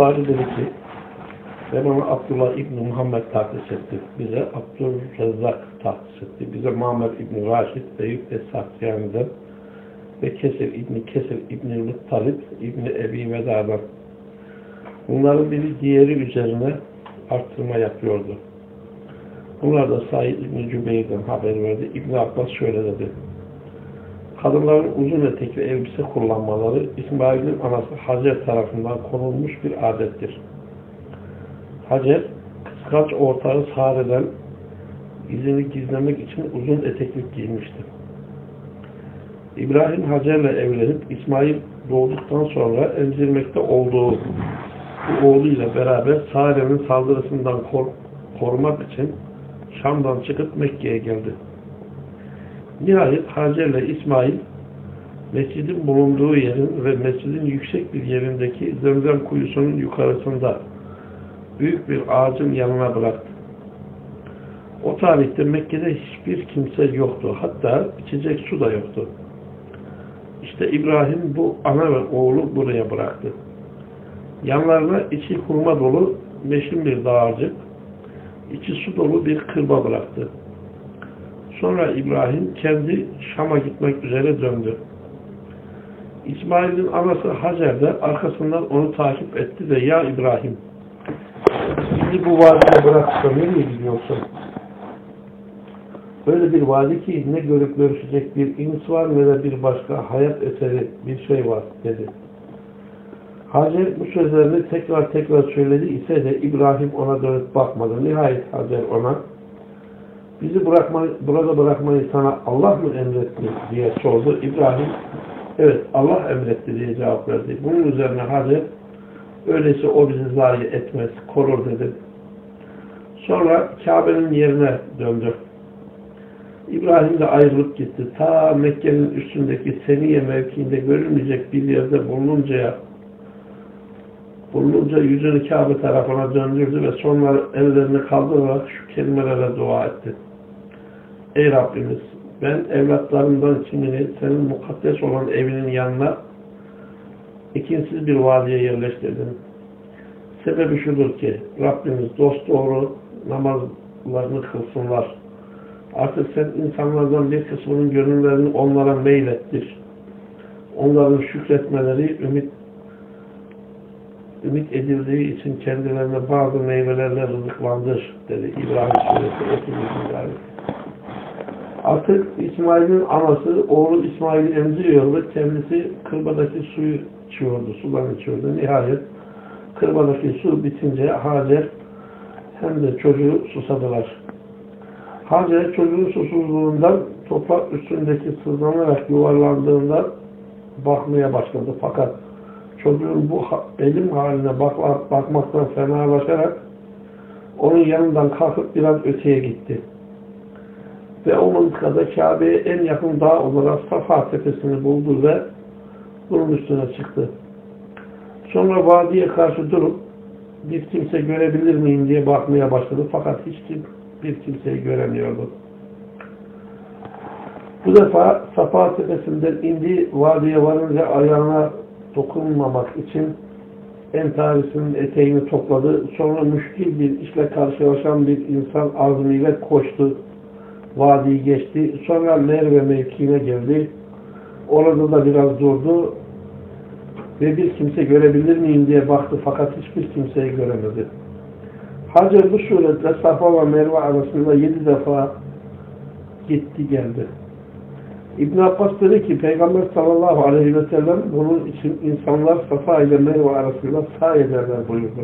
Bukhari dedi ki ben ona Abdullah İbni Muhammed tahsis etti. Bize Abdülrezzak tahsis etti. Bize Muhammed İbni Raşid, Eyüp Es-Sahtiyani'den ve Kesir İbni Kesir İbni Muttalip İbni Ebi Veda'dan. Bunların biri diğeri üzerine arttırma yapıyordu. Bunlar da Said İbni Cübeyr'den haber verdi. İbni Abbas şöyle dedi. Kadınların uzun etekli elbise kullanmaları İsmail'in anası Hacer tarafından konulmuş bir adettir. Hacer, kıskaç ortağı Sare'den izini gizlemek için uzun eteklik giymişti. İbrahim Hacer'le evlenip İsmail doğduktan sonra emzirmekte olduğu bu oğluyla beraber Sare'nin saldırısından kor korumak için Şam'dan çıkıp Mekke'ye geldi. Nihayet Hacer'le İsmail mescidin bulunduğu yerin ve mescidin yüksek bir yerindeki zemzem kuyusunun yukarısında büyük bir ağacın yanına bıraktı. O tarihte Mekke'de hiçbir kimse yoktu. Hatta içecek su da yoktu. İşte İbrahim bu ana ve oğlu buraya bıraktı. Yanlarına içi hurma dolu meşin bir dağarcık, içi su dolu bir kırba bıraktı. Sonra İbrahim kendi Şam'a gitmek üzere döndü. İsmail'in anası Hacer de arkasından onu takip etti ve ya İbrahim bizi bu vadide bıraksa nereye gidiyorsun? Böyle bir vadi ki ne görüp görüşecek bir ins var ne de bir başka hayat eseri bir şey var dedi. Hacer bu sözlerini tekrar tekrar söyledi ise de İbrahim ona dönüp bakmadı. Nihayet Hacer ona bizi bırakmayı, burada bırakmayı sana Allah mı emretti diye sordu. İbrahim evet Allah emretti diye cevap verdi. Bunun üzerine Hacer öyleyse o bizi zayi etmez, korur dedi. Sonra Kabe'nin yerine döndü. İbrahim de ayrılıp gitti. Ta Mekke'nin üstündeki Seniye mevkiinde görülmeyecek bir yerde bulununcaya bulununca yüzünü Kabe tarafına döndürdü ve sonra ellerini kaldırarak şu kelimelere dua etti. Ey Rabbimiz ben evlatlarımdan kimini senin mukaddes olan evinin yanına ikinsiz bir vadiye yerleştirdim. Sebebi şudur ki Rabbimiz dost doğru namazlarını kılsınlar. Artık sen insanlardan bir kısmının gönüllerini onlara meylettir. Onların şükretmeleri ümit ümit edildiği için kendilerine bazı meyvelerle rızıklandır dedi İbrahim Suresi 30. ayet. Artık İsmail'in anası oğlu İsmail'i emziriyor ve kendisi kırbadaki suyu içiyordu, sudan içiyordu. Nihayet kırbadaki su bitince Hacer hem de çocuğu susadılar. Hacer çocuğun susuzluğundan toprak üstündeki sızlanarak yuvarlandığında bakmaya başladı. Fakat çocuğun bu elim haline bak bakmaktan fenalaşarak onun yanından kalkıp biraz öteye gitti. Ve o mıntıkada Kabe'ye en yakın dağ olarak Safa tepesini buldu ve bunun üstüne çıktı. Sonra vadiye karşı durup bir kimse görebilir miyim diye bakmaya başladı. Fakat hiç kim, bir kimseyi göremiyordu. Bu defa Safa tepesinden indi, vadiye varınca ayağına dokunmamak için entarisinin eteğini topladı. Sonra müşkil bir işle karşılaşan bir insan azmiyle koştu. Vadiyi geçti. Sonra Merve mevkiine geldi. Orada da biraz durdu. Ve bir kimse görebilir miyim diye baktı fakat hiçbir kimseyi göremedi. Hacer bu suretle Safa ve Merve arasında yedi defa gitti geldi. İbn Abbas dedi ki Peygamber sallallahu aleyhi ve sellem bunun için insanlar Safa ile Merve arasında sağ ederler buyurdu.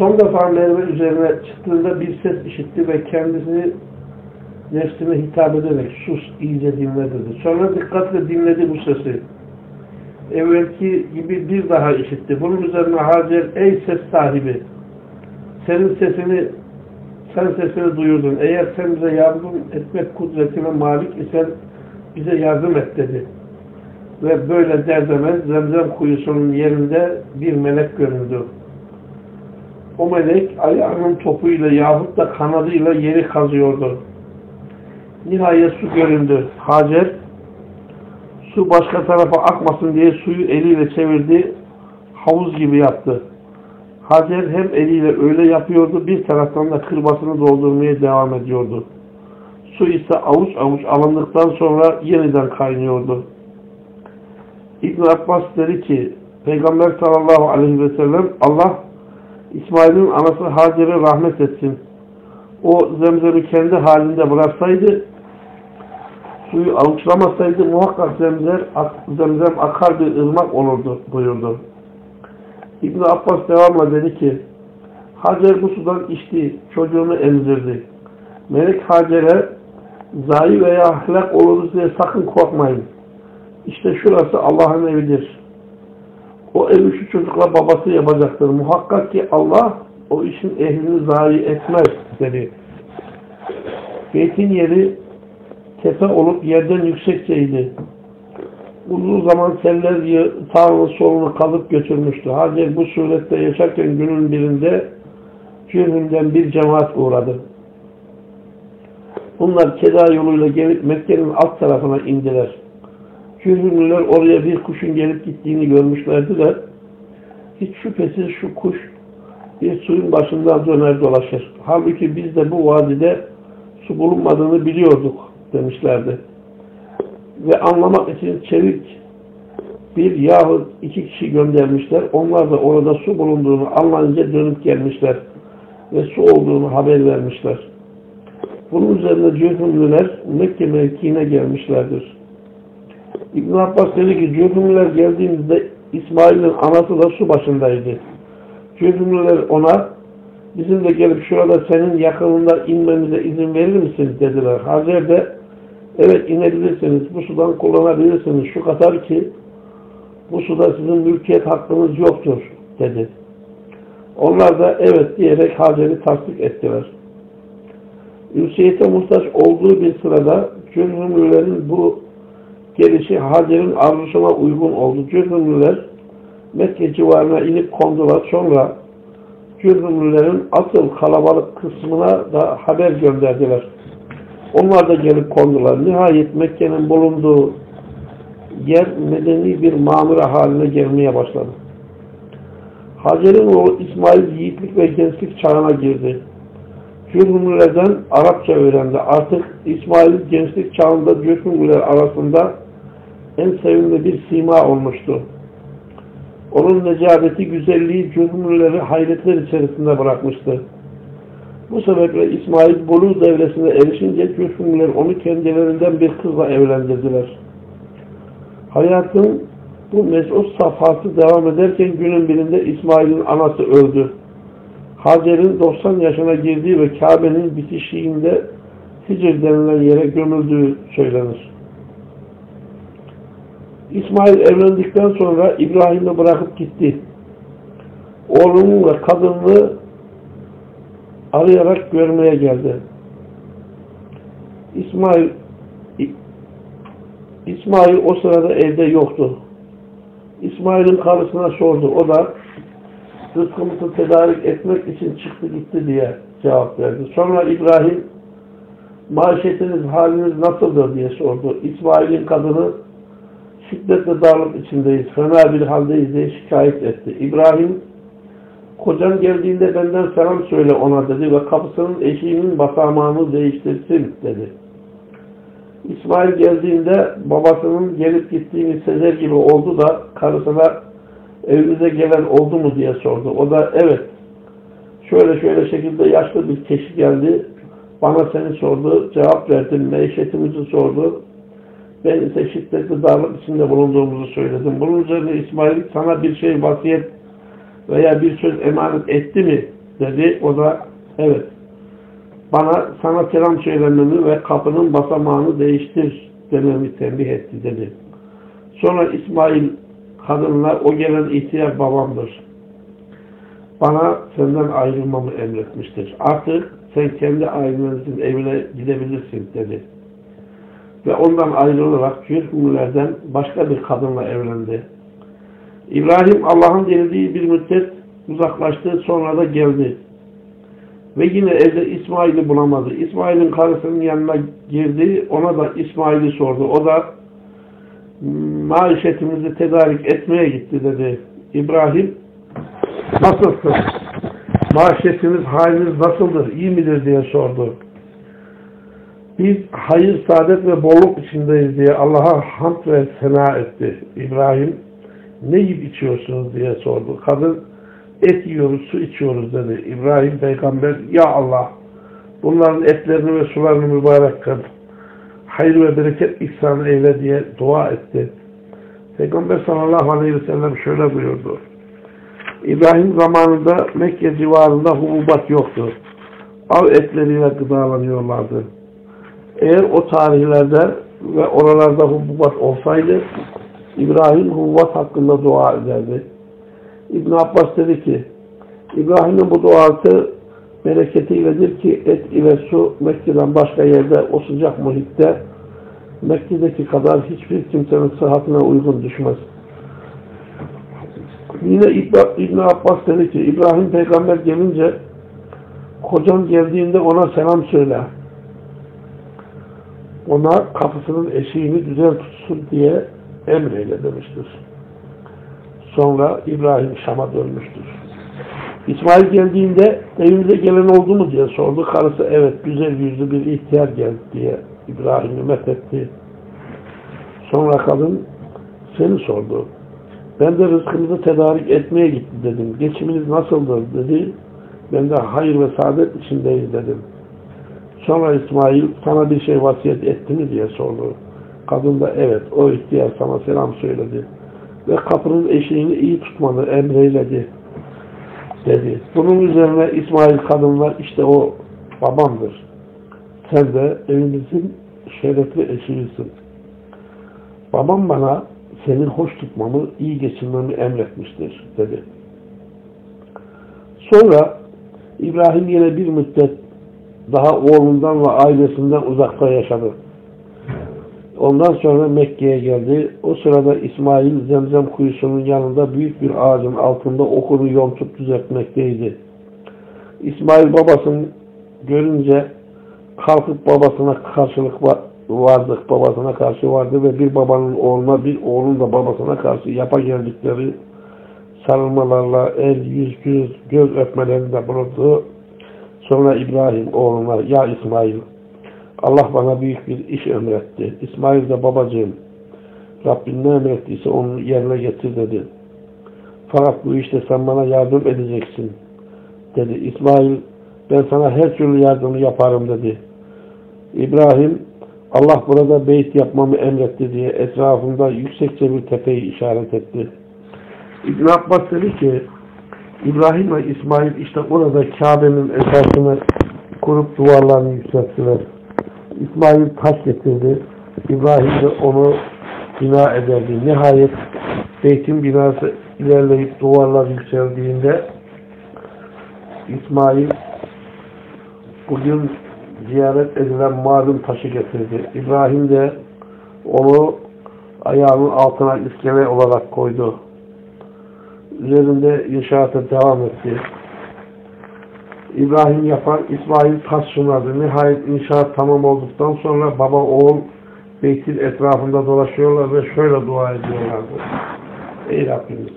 Son defa Merve üzerine çıktığında bir ses işitti ve kendisini nefsine hitap ederek sus iyice dinle dedi. Sonra dikkatle dinledi bu sesi. Evvelki gibi bir daha işitti. Bunun üzerine Hacer ey ses sahibi senin sesini sen sesini duyurdun. Eğer sen bize yardım etmek kudretine malik isen bize yardım et dedi. Ve böyle derdemez zemzem kuyusunun yerinde bir melek göründü. O melek ayağının topuyla yahut da kanadıyla yeri kazıyordu. Nihayet su göründü. Hacer su başka tarafa akmasın diye suyu eliyle çevirdi. havuz gibi yaptı. Hacer hem eliyle öyle yapıyordu, bir taraftan da kırbasını doldurmaya devam ediyordu. Su ise avuç avuç alındıktan sonra yeniden kaynıyordu. İbn Abbas dedi ki, Peygamber sallallahu aleyhi ve sellem, Allah İsmail'in anası Hacer'e rahmet etsin. O zemzemi kendi halinde bıraksaydı, suyu avuçlamasaydı muhakkak zemzem, zemzem akar bir ırmak olurdu buyurdu. İbn Abbas devamla dedi ki Hacer bu sudan içti, çocuğunu emzirdi. Melek Hacer'e zayi veya helak oluruz diye sakın korkmayın. İşte şurası Allah'ın evidir. O evi şu çocukla babası yapacaktır. Muhakkak ki Allah o işin ehlini zayi etmez dedi. Beytin yeri tepe olup yerden yüksekçeydi. Uzun zaman seller sağını solunu kalıp götürmüştü. Hacer bu surette yaşarken günün birinde Cürhüm'den bir cemaat uğradı. Bunlar Keda yoluyla gelip Mekke'nin alt tarafına indiler. Cürhümlüler oraya bir kuşun gelip gittiğini görmüşlerdi de hiç şüphesiz şu kuş bir suyun başından döner dolaşır. Halbuki biz de bu vadide su bulunmadığını biliyorduk demişlerdi. Ve anlamak için çevik bir yahut iki kişi göndermişler. Onlar da orada su bulunduğunu anlayınca dönüp gelmişler. Ve su olduğunu haber vermişler. Bunun üzerine Cühümlüler Mekke mevkiine gelmişlerdir. İbn Abbas dedi ki Cühümlüler geldiğimizde İsmail'in anası da su başındaydı. Cühümlüler ona bizim de gelip şurada senin yakınında inmemize izin verir misin dediler. Hacer de evet inebilirsiniz bu sudan kullanabilirsiniz şu kadar ki bu suda sizin mülkiyet hakkınız yoktur dedi. Onlar da evet diyerek Hacer'i tasdik ettiler. Ünsiyete muhtaç olduğu bir sırada Cürhümlülerin bu gelişi Hacer'in arzusuna uygun oldu. Cürhümlüler Mekke civarına inip kondular. Sonra Cürhümlülerin asıl kalabalık kısmına da haber gönderdiler. Onlar da gelip kondular. Nihayet Mekke'nin bulunduğu yer medeni bir mamura haline gelmeye başladı. Hacer'in oğlu İsmail yiğitlik ve gençlik çağına girdi. Cürhümlülerden Arapça öğrendi. Artık İsmail gençlik çağında Cürhümlüler arasında en sevimli bir sima olmuştu. Onun necabeti, güzelliği Cürhümlüleri hayretler içerisinde bırakmıştı. Bu sebeple İsmail Bolu devresine erişince Cürhümlüler onu kendilerinden bir kızla evlendirdiler. Hayatın bu mesut safhası devam ederken günün birinde İsmail'in anası öldü. Hacer'in 90 yaşına girdiği ve Kabe'nin bitişiğinde Hicr denilen yere gömüldüğü söylenir. İsmail evlendikten sonra İbrahim'i bırakıp gitti. Oğlunun ve kadınını arayarak görmeye geldi. İsmail İsmail o sırada evde yoktu. İsmail'in karısına sordu. O da rızkımızı tedarik etmek için çıktı gitti diye cevap verdi. Sonra İbrahim maaşetiniz, haliniz nasıldır diye sordu. İsmail'in kadını şiddetle darlık içindeyiz, fena bir haldeyiz diye şikayet etti. İbrahim kocan geldiğinde benden selam söyle ona dedi ve kapısının eşiğinin basamağını değiştirsin dedi. İsmail geldiğinde babasının gelip gittiğini sezer gibi oldu da karısına evimize gelen oldu mu diye sordu. O da evet şöyle şöyle şekilde yaşlı bir kişi geldi bana seni sordu cevap verdim meşetimizi sordu ben ise şiddetli darlık içinde bulunduğumuzu söyledim. Bunun üzerine İsmail sana bir şey vasiyet veya bir söz emanet etti mi dedi. O da evet bana sana selam söylememi ve kapının basamağını değiştir dememi tembih etti dedi. Sonra İsmail kadınlar o gelen ihtiyar babamdır. Bana senden ayrılmamı emretmiştir. Artık sen kendi ailenizin evine gidebilirsin dedi. Ve ondan ayrılarak Cürhümlerden başka bir kadınla evlendi. İbrahim Allah'ın denildiği bir müddet uzaklaştı sonra da geldi. Ve yine evde İsmail'i bulamadı. İsmail'in karısının yanına girdi. Ona da İsmail'i sordu. O da maişetimizi tedarik etmeye gitti dedi. İbrahim nasılsın? Maaşetiniz, haliniz nasıldır? İyi midir diye sordu. Biz hayır, saadet ve bolluk içindeyiz diye Allah'a hamd ve sena etti. İbrahim ne yiyip içiyorsunuz diye sordu. Kadın et yiyoruz, su içiyoruz dedi. İbrahim peygamber ya Allah bunların etlerini ve sularını mübarek kıl. Hayır ve bereket ihsan eyle diye dua etti. Peygamber sallallahu aleyhi ve sellem şöyle buyurdu. İbrahim zamanında Mekke civarında hububat yoktu. Av etleriyle gıdalanıyorlardı. Eğer o tarihlerde ve oralarda hububat olsaydı İbrahim hububat hakkında dua ederdi. İbn Abbas dedi ki İbrahim'in bu duası bereketiyledir ki et ile su Mekke'den başka yerde o sıcak muhitte Mekke'deki kadar hiçbir kimsenin sıhhatine uygun düşmez. Yine İbn Abbas dedi ki İbrahim peygamber gelince kocan geldiğinde ona selam söyle. Ona kapısının eşiğini güzel tutsun diye emreyle demiştir. Sonra İbrahim Şam'a dönmüştür. İsmail geldiğinde evimize gelen oldu mu diye sordu. Karısı evet güzel yüzlü bir ihtiyar geldi diye İbrahim'i methetti. Sonra kadın seni sordu. Ben de rızkımızı tedarik etmeye gitti dedim. Geçiminiz nasıldır dedi. Ben de hayır ve saadet içindeyiz dedim. Sonra İsmail sana bir şey vasiyet etti mi diye sordu. Kadın da evet o ihtiyar sana selam söyledi. Ve kapının eşiğini iyi tutmanı emreyledi dedi. Bunun üzerine İsmail kadınlar işte o babamdır. Sen de evimizin şerefli eşiğisin. Babam bana senin hoş tutmamı, iyi geçinmemi emretmiştir dedi. Sonra İbrahim yine bir müddet daha oğlundan ve ailesinden uzakta yaşadı. Ondan sonra Mekke'ye geldi. O sırada İsmail Zemzem kuyusunun yanında büyük bir ağacın altında okunu yontup düzeltmekteydi. İsmail babasını görünce kalkıp babasına karşılık vardık, babasına karşı vardı ve bir babanın oğluna, bir oğlun da babasına karşı yapa geldikleri sarılmalarla el, yüz, göz, göz öpmelerinde bulundu. Sonra İbrahim oğluna, ya İsmail, Allah bana büyük bir iş emretti. İsmail de babacığım, Rabbin ne emrettiyse onu yerine getir dedi. Fakat bu işte sen bana yardım edeceksin dedi. İsmail, ben sana her türlü yardımı yaparım dedi. İbrahim, Allah burada beyt yapmamı emretti diye etrafında yüksekçe bir tepeyi işaret etti. İbn Abbas dedi ki İbrahim ve İsmail işte orada Kabe'nin esasını kurup duvarlarını yükselttiler. İsmail taş getirdi. İbrahim de onu bina ederdi. Nihayet beytin binası ilerleyip duvarlar yükseldiğinde İsmail bugün ziyaret edilen malum taşı getirdi. İbrahim de onu ayağının altına iskele olarak koydu. Üzerinde inşaata devam etti. İbrahim yapar, İsmail taş sunadı. Nihayet inşaat tamam olduktan sonra baba oğul beytin etrafında dolaşıyorlar ve şöyle dua ediyorlardı. Ey Rabbimiz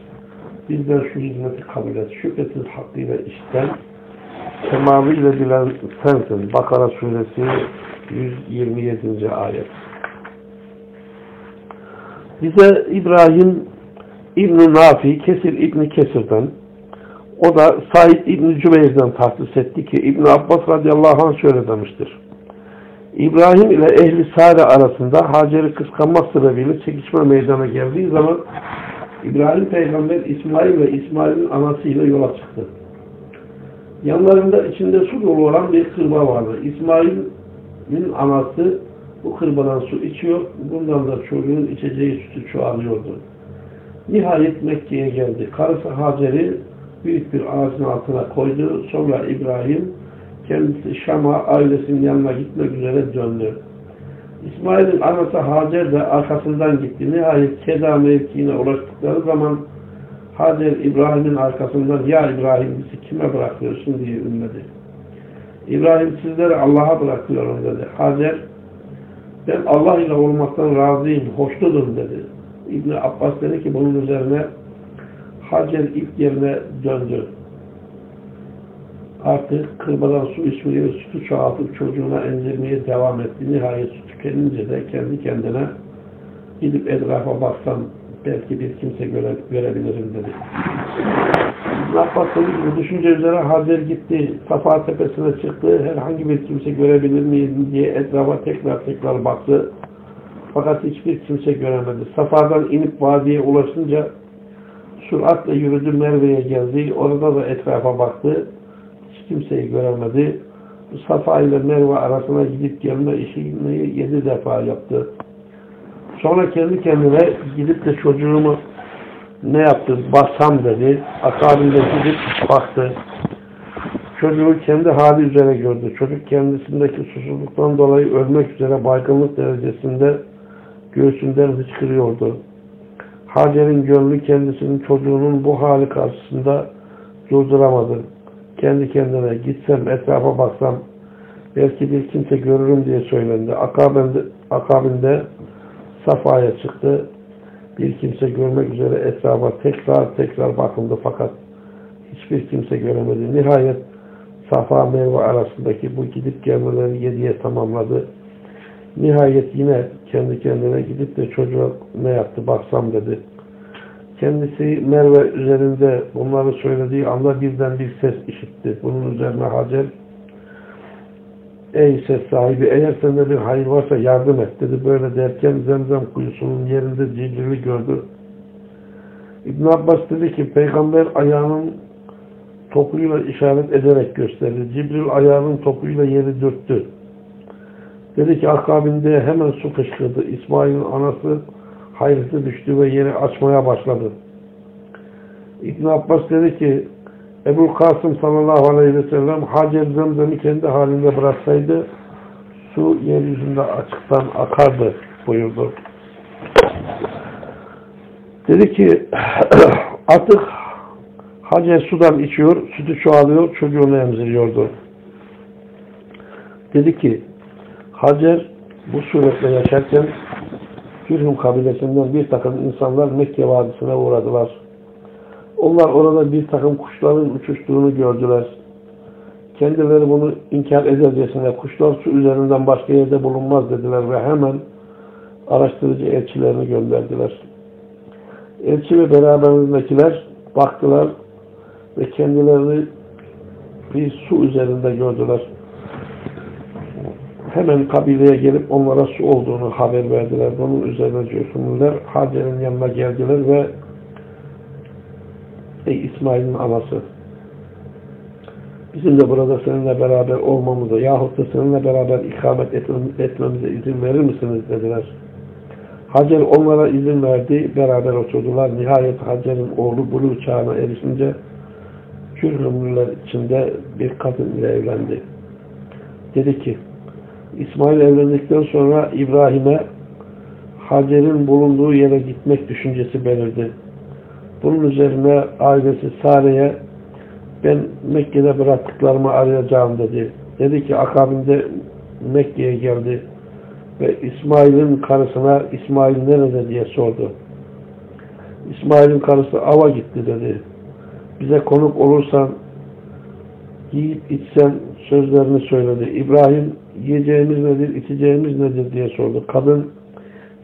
bizden şu hizmeti kabul et. Şüphesiz hakkıyla işten tamamıyla bilen sensin. Bakara suresi 127. ayet. Bize İbrahim İbn-i Nafi, Kesir İbn-i Kesir'den o da Said İbn-i Cübeyr'den tahsis etti ki İbn Abbas radıyallahu anh şöyle demiştir. İbrahim ile ehli Sare arasında Hacer'i kıskanma sebebiyle çekişme meydana geldiği zaman İbrahim peygamber İsmail ve İsmail'in anasıyla yola çıktı. Yanlarında içinde su dolu olan bir kırba vardı. İsmail'in anası bu kırbadan su içiyor. Bundan da çocuğun içeceği sütü çoğalıyordu. Nihayet Mekke'ye geldi. Karısı Hacer'i büyük bir ağacın altına koydu. Sonra İbrahim kendisi Şam'a ailesinin yanına gitmek üzere döndü. İsmail'in anası Hacer de arkasından gitti. Nihayet Keda mevkiine ulaştıkları zaman Hacer İbrahim'in arkasından ya İbrahim bizi kime bırakıyorsun diye ünledi. İbrahim sizleri Allah'a bırakıyorum dedi. Hacer ben Allah ile olmaktan razıyım, hoşnudum dedi. İbni Abbas dedi ki bunun üzerine Hacer ilk yerine döndü. Artık kırmadan su içmeye ve sütü çoğaltıp çocuğuna emzirmeye devam etti. Nihayet su tükenince de kendi kendine gidip etrafa baksam belki bir kimse göre, görebilirim dedi. İbn Abbas dedi ki, bu düşünce üzere Hacer gitti. Safa tepesine çıktı. Herhangi bir kimse görebilir miyim diye etrafa tekrar tekrar baktı. Fakat hiçbir kimse göremedi. Safa'dan inip vadiye ulaşınca süratle yürüdü Merve'ye geldi. Orada da etrafa baktı. Hiç kimseyi göremedi. Safa ile Merve arasına gidip gelme işini yedi defa yaptı. Sonra kendi kendine gidip de çocuğumu ne yaptı? Bassam dedi. Akabinde gidip baktı. Çocuğu kendi hali üzere gördü. Çocuk kendisindeki susuzluktan dolayı ölmek üzere baygınlık derecesinde göğsünden hıçkırıyordu. Hacer'in gönlü kendisinin çocuğunun bu hali karşısında durduramadı. Kendi kendine gitsem etrafa baksam belki bir kimse görürüm diye söylendi. Akabinde, akabinde Safa'ya çıktı. Bir kimse görmek üzere etrafa tekrar tekrar bakıldı fakat hiçbir kimse göremedi. Nihayet Safa Merve arasındaki bu gidip gelmeleri yediye tamamladı. Nihayet yine kendi kendine gidip de çocuğa ne yaptı baksam dedi. Kendisi Merve üzerinde bunları söylediği anda birden bir ses işitti. Bunun üzerine Hacer Ey ses sahibi eğer sende bir hayır varsa yardım et dedi. Böyle derken zemzem kuyusunun yerinde Cibril'i gördü. İbn Abbas dedi ki peygamber ayağının topuyla işaret ederek gösterdi. Cibril ayağının topuyla yeri dürttü. Dedi ki akabinde hemen su fışkırdı. İsmail'in anası hayrete düştü ve yeri açmaya başladı. İbn Abbas dedi ki Ebu Kasım sallallahu aleyhi ve sellem Hacer Zemzem'i kendi halinde bıraksaydı su yeryüzünde açıktan akardı buyurdu. Dedi ki artık Hacer sudan içiyor, sütü çoğalıyor, çocuğunu emziriyordu. Dedi ki Hacer bu suretle yaşarken Hürhüm kabilesinden bir takım insanlar Mekke Vadisi'ne uğradılar. Onlar orada bir takım kuşların uçuştuğunu gördüler. Kendileri bunu inkar edercesine kuşlar su üzerinden başka yerde bulunmaz dediler ve hemen araştırıcı elçilerini gönderdiler. Elçi ve beraberindekiler baktılar ve kendilerini bir su üzerinde gördüler. Hemen kabileye gelip onlara su olduğunu haber verdiler. Bunun üzerine Cüfünlüler Hacer'in yanına geldiler ve Ey İsmail'in anası bizim de burada seninle beraber olmamıza yahut da seninle beraber ikamet etmemize izin verir misiniz dediler. Hacer onlara izin verdi. Beraber oturdular. Nihayet Hacer'in oğlu buluğ çağına erişince Kürhümlüler içinde bir kadın ile evlendi. Dedi ki İsmail evlendikten sonra İbrahim'e Hacer'in bulunduğu yere gitmek düşüncesi belirdi. Bunun üzerine ailesi Sare'ye ben Mekke'de bıraktıklarımı arayacağım dedi. Dedi ki akabinde Mekke'ye geldi ve İsmail'in karısına İsmail nerede diye sordu. İsmail'in karısı ava gitti dedi. Bize konuk olursan yiyip içsen sözlerini söyledi. İbrahim yiyeceğimiz nedir, içeceğimiz nedir diye sordu. Kadın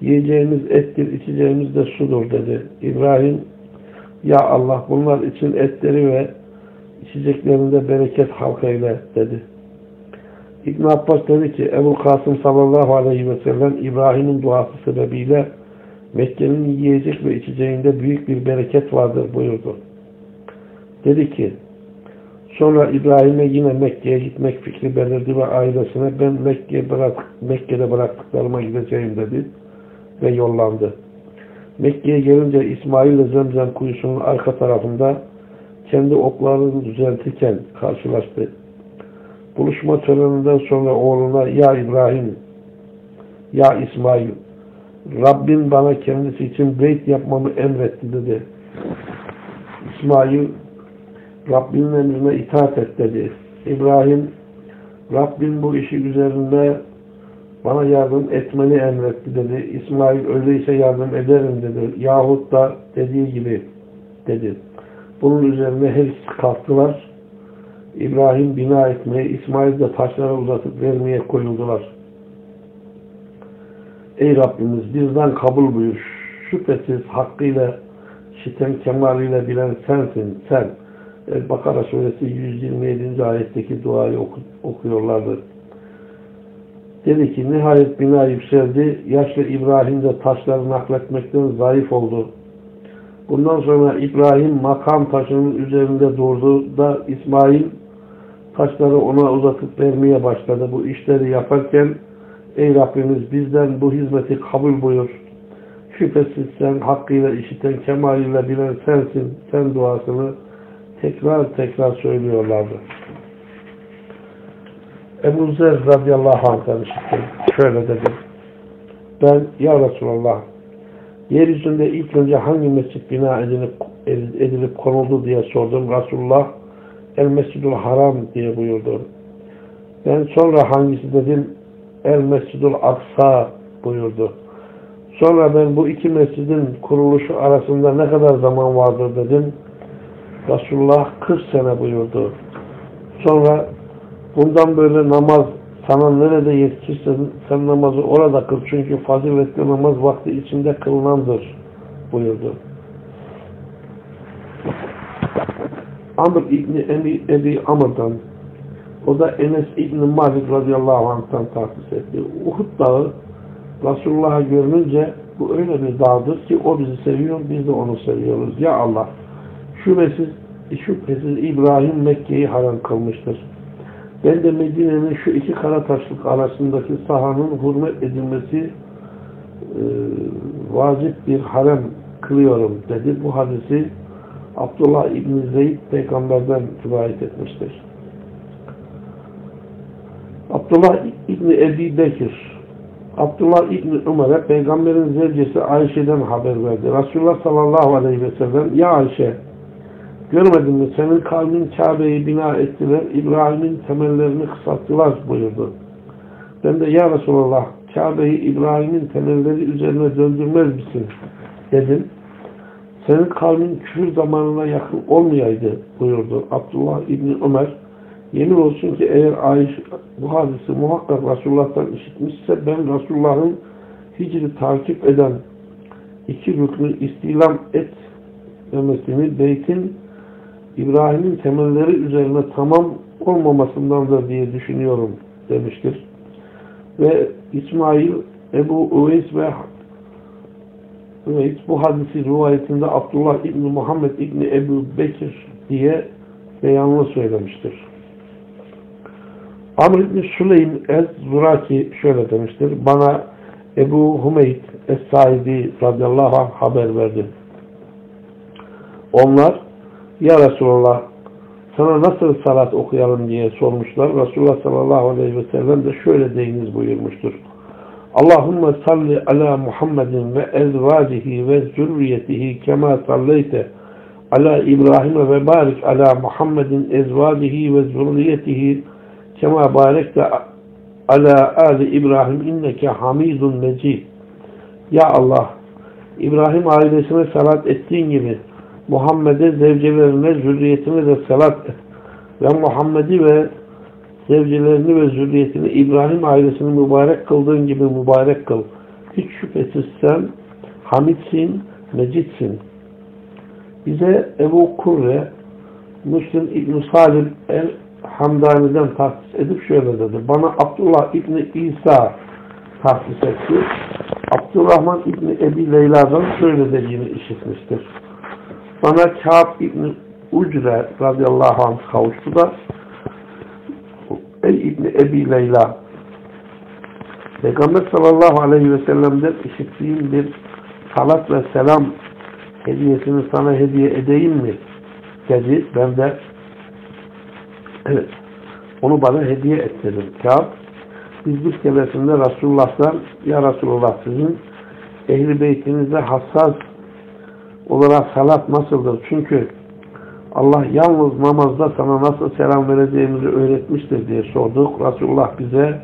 yiyeceğimiz ettir, içeceğimiz de sudur dedi. İbrahim ya Allah bunlar için etleri ve içeceklerinde bereket halkayla dedi. İbn Abbas dedi ki Ebu Kasım sallallahu aleyhi ve sellem İbrahim'in duası sebebiyle Mekke'nin yiyecek ve içeceğinde büyük bir bereket vardır buyurdu. Dedi ki sonra İbrahim'e yine Mekke'ye gitmek fikri belirdi ve ailesine ben Mekke'ye bırak, Mekke'de bıraktıklarıma gideceğim dedi ve yollandı. Mekke'ye gelince İsmail ile Zemzem kuyusunun arka tarafında kendi oklarını düzeltirken karşılaştı. Buluşma töreninden sonra oğluna ya İbrahim ya İsmail Rabbim bana kendisi için beyt yapmamı emretti dedi. İsmail Rabbinin emrine itaat et dedi. İbrahim Rabbim bu işi üzerinde bana yardım etmeni emretti dedi. İsmail öyleyse yardım ederim dedi. Yahut da dediği gibi dedi. Bunun üzerine her kalktılar. İbrahim bina etmeye, İsmail de taşlara uzatıp vermeye koyuldular. Ey Rabbimiz bizden kabul buyur. Şüphesiz hakkıyla şiten kemaliyle bilen sensin, sen. El-Bakara suresi 127. ayetteki duayı oku, okuyorlardı. Dedi ki nihayet bina yükseldi. Yaşlı İbrahim de taşları nakletmekten zayıf oldu. Bundan sonra İbrahim makam taşının üzerinde durdu da İsmail taşları ona uzatıp vermeye başladı. Bu işleri yaparken ey Rabbimiz bizden bu hizmeti kabul buyur. Şüphesiz sen hakkıyla işiten, kemaliyle bilen sensin. Sen duasını tekrar tekrar söylüyorlardı. Ebu Zer radıyallahu anh'tan işittim. Şöyle dedi. Ben ya Resulallah yeryüzünde ilk önce hangi mescit bina edilip, edilip konuldu diye sordum. Resulullah El Mescidul Haram diye buyurdu. Ben sonra hangisi dedim? El Mescidul Aksa buyurdu. Sonra ben bu iki mescidin kuruluşu arasında ne kadar zaman vardır dedim. Resulullah 40 sene buyurdu. Sonra bundan böyle namaz sana nerede yetişirse sen namazı orada kıl. Çünkü faziletli namaz vakti içinde kılınandır buyurdu. Amr İbni Ebi, Ebi Amr'dan o da Enes İbni Malik radıyallahu anh'tan tahsis etti. Uhud dağı Resulullah'a görününce bu öyle bir dağdır ki o bizi seviyor, biz de onu seviyoruz. Ya Allah şüphesiz, şüphesiz İbrahim Mekke'yi haram kılmıştır. Ben de Medine'nin şu iki kara taşlık arasındaki sahanın hürmet edilmesi e, vacip bir harem kılıyorum dedi. Bu hadisi Abdullah İbni Zeyd peygamberden rivayet etmiştir. Abdullah İbni Ebi Bekir Abdullah İbni Ömer'e peygamberin zevcesi Ayşe'den haber verdi. Resulullah sallallahu aleyhi ve sellem ya Ayşe görmedin mi senin kalbin Kabe'yi bina ettiler İbrahim'in temellerini kısalttılar buyurdu. Ben de ya Resulullah Kabe'yi İbrahim'in temelleri üzerine döndürmez misin dedim. Senin kalbin küfür zamanına yakın olmayaydı buyurdu Abdullah İbni Ömer. Yemin olsun ki eğer Ayşe bu hadisi muhakkak Resulullah'tan işitmişse ben Resulullah'ın hicri takip eden iki rüknü istilam et demesini beytin İbrahim'in temelleri üzerine tamam olmamasındandır diye düşünüyorum demiştir. Ve İsmail, Ebu Uveys ve Uveys bu hadisi rivayetinde Abdullah İbni Muhammed İbni Ebu Bekir diye beyanını söylemiştir. Amr İbni Süleym Ez-Zuraki şöyle demiştir. Bana Ebu Hümeyd Es-Saidi radıyallahu anh haber verdi. Onlar Ya Resulallah sana nasıl salat okuyalım diye sormuşlar. Resulullah sallallahu aleyhi ve sellem de şöyle deyiniz buyurmuştur. Allahümme salli ala Muhammedin ve ezvacihi ve zürriyetihi kema salleyte ala İbrahim ve barik ala Muhammedin ezvacihi ve zürriyetihi kema barekte ala ali İbrahim inneke hamidun mecid Ya Allah İbrahim ailesine salat ettiğin gibi Muhammed'e zevcelerine, zürriyetine de salat et. Ve Muhammed'i ve zevcelerini ve zürriyetini İbrahim ailesini mübarek kıldığın gibi mübarek kıl. Hiç şüphesiz sen Hamidsin, Mecidsin. Bize Ebu Kurre, Müslim İbn Salim el Hamdani'den tahsis edip şöyle dedi. Bana Abdullah İbni İsa tahsis etti. Abdurrahman İbni Ebi Leyla'dan şöyle dediğini işitmiştir. Bana Kâb İbni Ucre radıyallahu anh kavuştu da Ey İbni Ebi Leyla Peygamber sallallahu aleyhi ve sellem'den işittiğim bir salat ve selam hediyesini sana hediye edeyim mi? dedi. Ben de evet onu bana hediye et dedim. Kâb biz bir keresinde Resulullah'tan ya Resulullah sizin ehli beytinizde hassas olarak salat nasıldır? Çünkü Allah yalnız namazda sana nasıl selam vereceğimizi öğretmiştir diye sorduk. Resulullah bize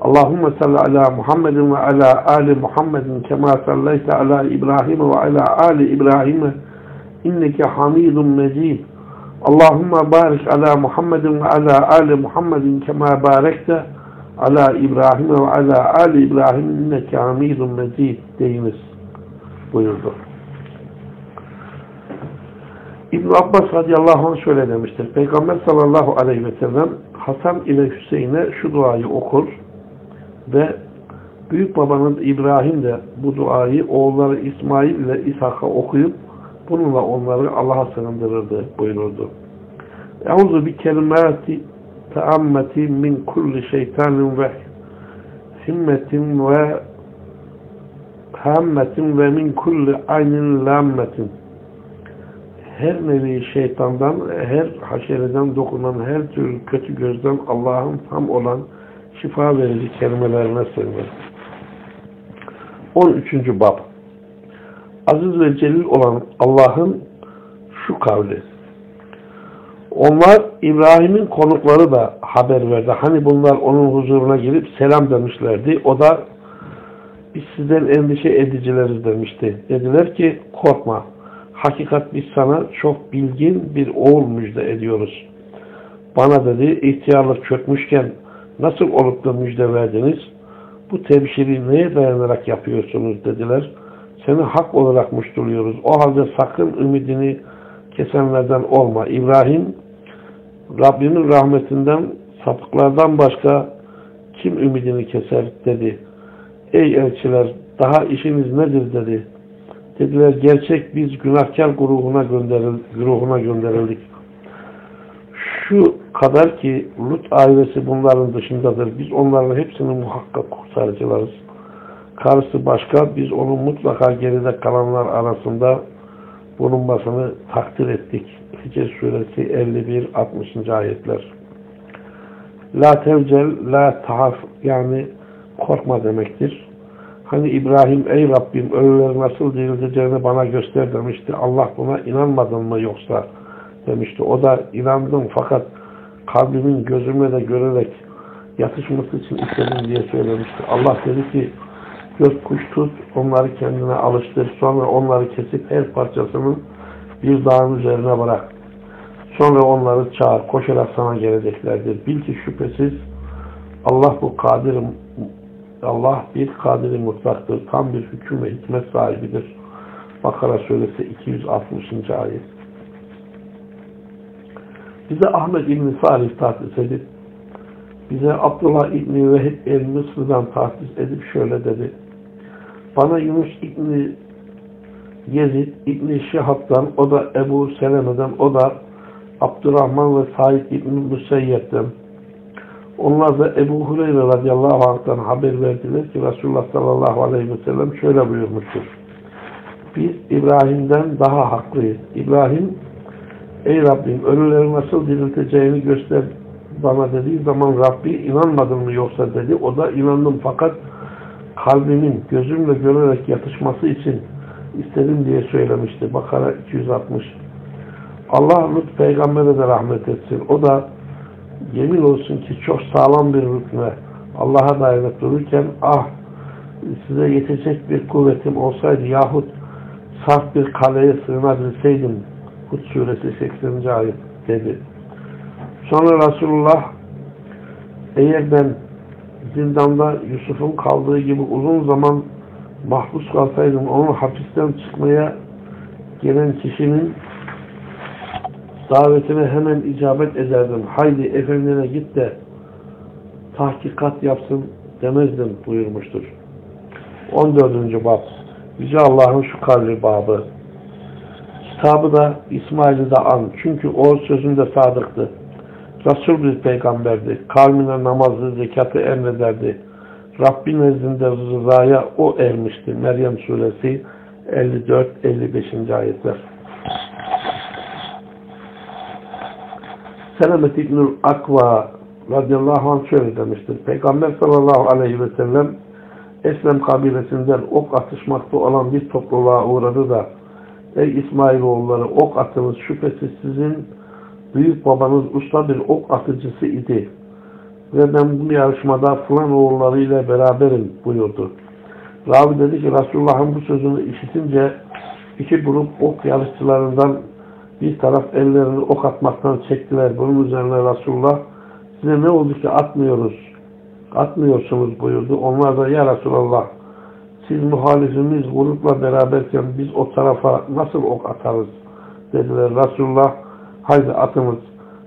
Allahümme salli ala Muhammedin ve ala ali Muhammedin kema salleyte ala İbrahim ve ala ali İbrahim inneke hamidun mecid. Allahümme barik ala Muhammedin ve ala ali Muhammedin kema barekte ala İbrahim ve ala ali İbrahim inneke hamidun mecid deyiniz buyurdu. İbn Abbas radıyallahu anh şöyle demiştir. Peygamber sallallahu aleyhi ve sellem Hasan ile Hüseyin'e şu duayı okur ve büyük babanız İbrahim de bu duayı oğulları İsmail ile İshak'a okuyup bununla onları Allah'a sığındırırdı buyururdu. Euzu bi kelimati teammeti min kulli şeytanin ve himmetin ve hammetin ve min kulli aynin lammetin her nevi şeytandan, her haşereden dokunan her türlü kötü gözden Allah'ın tam olan şifa verici kelimelerine sığınır. 13. Bab Aziz ve celil olan Allah'ın şu kavli. Onlar İbrahim'in konukları da haber verdi. Hani bunlar onun huzuruna girip selam demişlerdi. O da biz sizden endişe edicileriz demişti. Dediler ki korkma. Hakikat biz sana çok bilgin bir oğul müjde ediyoruz. Bana dedi ihtiyarlık çökmüşken nasıl olup da müjde verdiniz? Bu tebşiri neye dayanarak yapıyorsunuz dediler. Seni hak olarak muştuluyoruz. O halde sakın ümidini kesenlerden olma. İbrahim Rabbinin rahmetinden sapıklardan başka kim ümidini keser dedi. Ey elçiler daha işiniz nedir dedi. Dediler gerçek biz günahkar grubuna, gönderil, grubuna gönderildik. Şu kadar ki Lut ailesi bunların dışındadır. Biz onların hepsini muhakkak kurtarıcılarız. Karısı başka, biz onun mutlaka geride kalanlar arasında bulunmasını takdir ettik. Hicr suresi 51-60. ayetler. La tevcel, la tahaf yani korkma demektir. Hani İbrahim ey Rabbim ölüleri nasıl dirileceğini bana göster demişti. Allah buna inanmadın mı yoksa demişti. O da inandım fakat kalbimin gözüme de görerek yatışması için istedim diye söylemişti. Allah dedi ki göz kuş tut onları kendine alıştır. Sonra onları kesip her parçasını bir dağın üzerine bırak. Sonra onları çağır. Koşarak sana geleceklerdir. Bil ki şüphesiz Allah bu kadir Allah bir kadiri mutlaktır. Tam bir hüküm ve hikmet sahibidir. Bakara suresi 260. ayet. Bize Ahmet İbni Salih tahsis edip bize Abdullah İbni Vehib el-Mısır'dan tahsis edip şöyle dedi. Bana Yunus İbni Yezid İbni Şihab'dan, o da Ebu Seleme'den, o da Abdurrahman ve Said İbni Müseyyep'ten, onlar da Ebu Hureyre radıyallahu anh'tan haber verdiler ki Resulullah sallallahu aleyhi ve sellem şöyle buyurmuştur. Biz İbrahim'den daha haklıyız. İbrahim ey Rabbim ölüleri nasıl dirilteceğini göster bana dediği zaman Rabbi inanmadın mı yoksa dedi. O da inandım fakat kalbimin gözümle görerek yatışması için istedim diye söylemişti. Bakara 260. Allah Lut peygambere de rahmet etsin. O da yemin olsun ki çok sağlam bir rükme Allah'a dayanıp dururken ah size yetecek bir kuvvetim olsaydı yahut saf bir kaleye sığınabilseydim Hud suresi 80. ayet dedi. Sonra Resulullah eğer ben zindanda Yusuf'un kaldığı gibi uzun zaman mahpus kalsaydım onun hapisten çıkmaya gelen kişinin davetine hemen icabet ederdim. Haydi efendine git de tahkikat yapsın demezdim buyurmuştur. 14. bab Yüce Allah'ın şu kavli babı Kitabı da İsmail'i de an. Çünkü o sözünde sadıktı. Resul bir peygamberdi. Kavmine namazı, zekatı emrederdi. Rabbi nezdinde rızaya o ermişti. Meryem suresi 54-55. ayetler. Selamet İbnül Akva radıyallahu anh şöyle demiştir. Peygamber sallallahu aleyhi ve sellem Eslem kabilesinden ok atışmakta olan bir topluluğa uğradı da Ey İsmailoğulları ok atınız şüphesiz sizin büyük babanız usta bir ok atıcısı idi. Ve ben bu yarışmada falan oğullarıyla beraberim buyurdu. Ravi dedi ki Resulullah'ın bu sözünü işitince İki grup ok yarışçılarından bir taraf ellerini ok atmaktan çektiler. Bunun üzerine Resulullah size ne oldu ki atmıyoruz, atmıyorsunuz buyurdu. Onlar da ya Resulallah siz muhalifimiz grupla beraberken biz o tarafa nasıl ok atarız dediler. Resulullah haydi atınız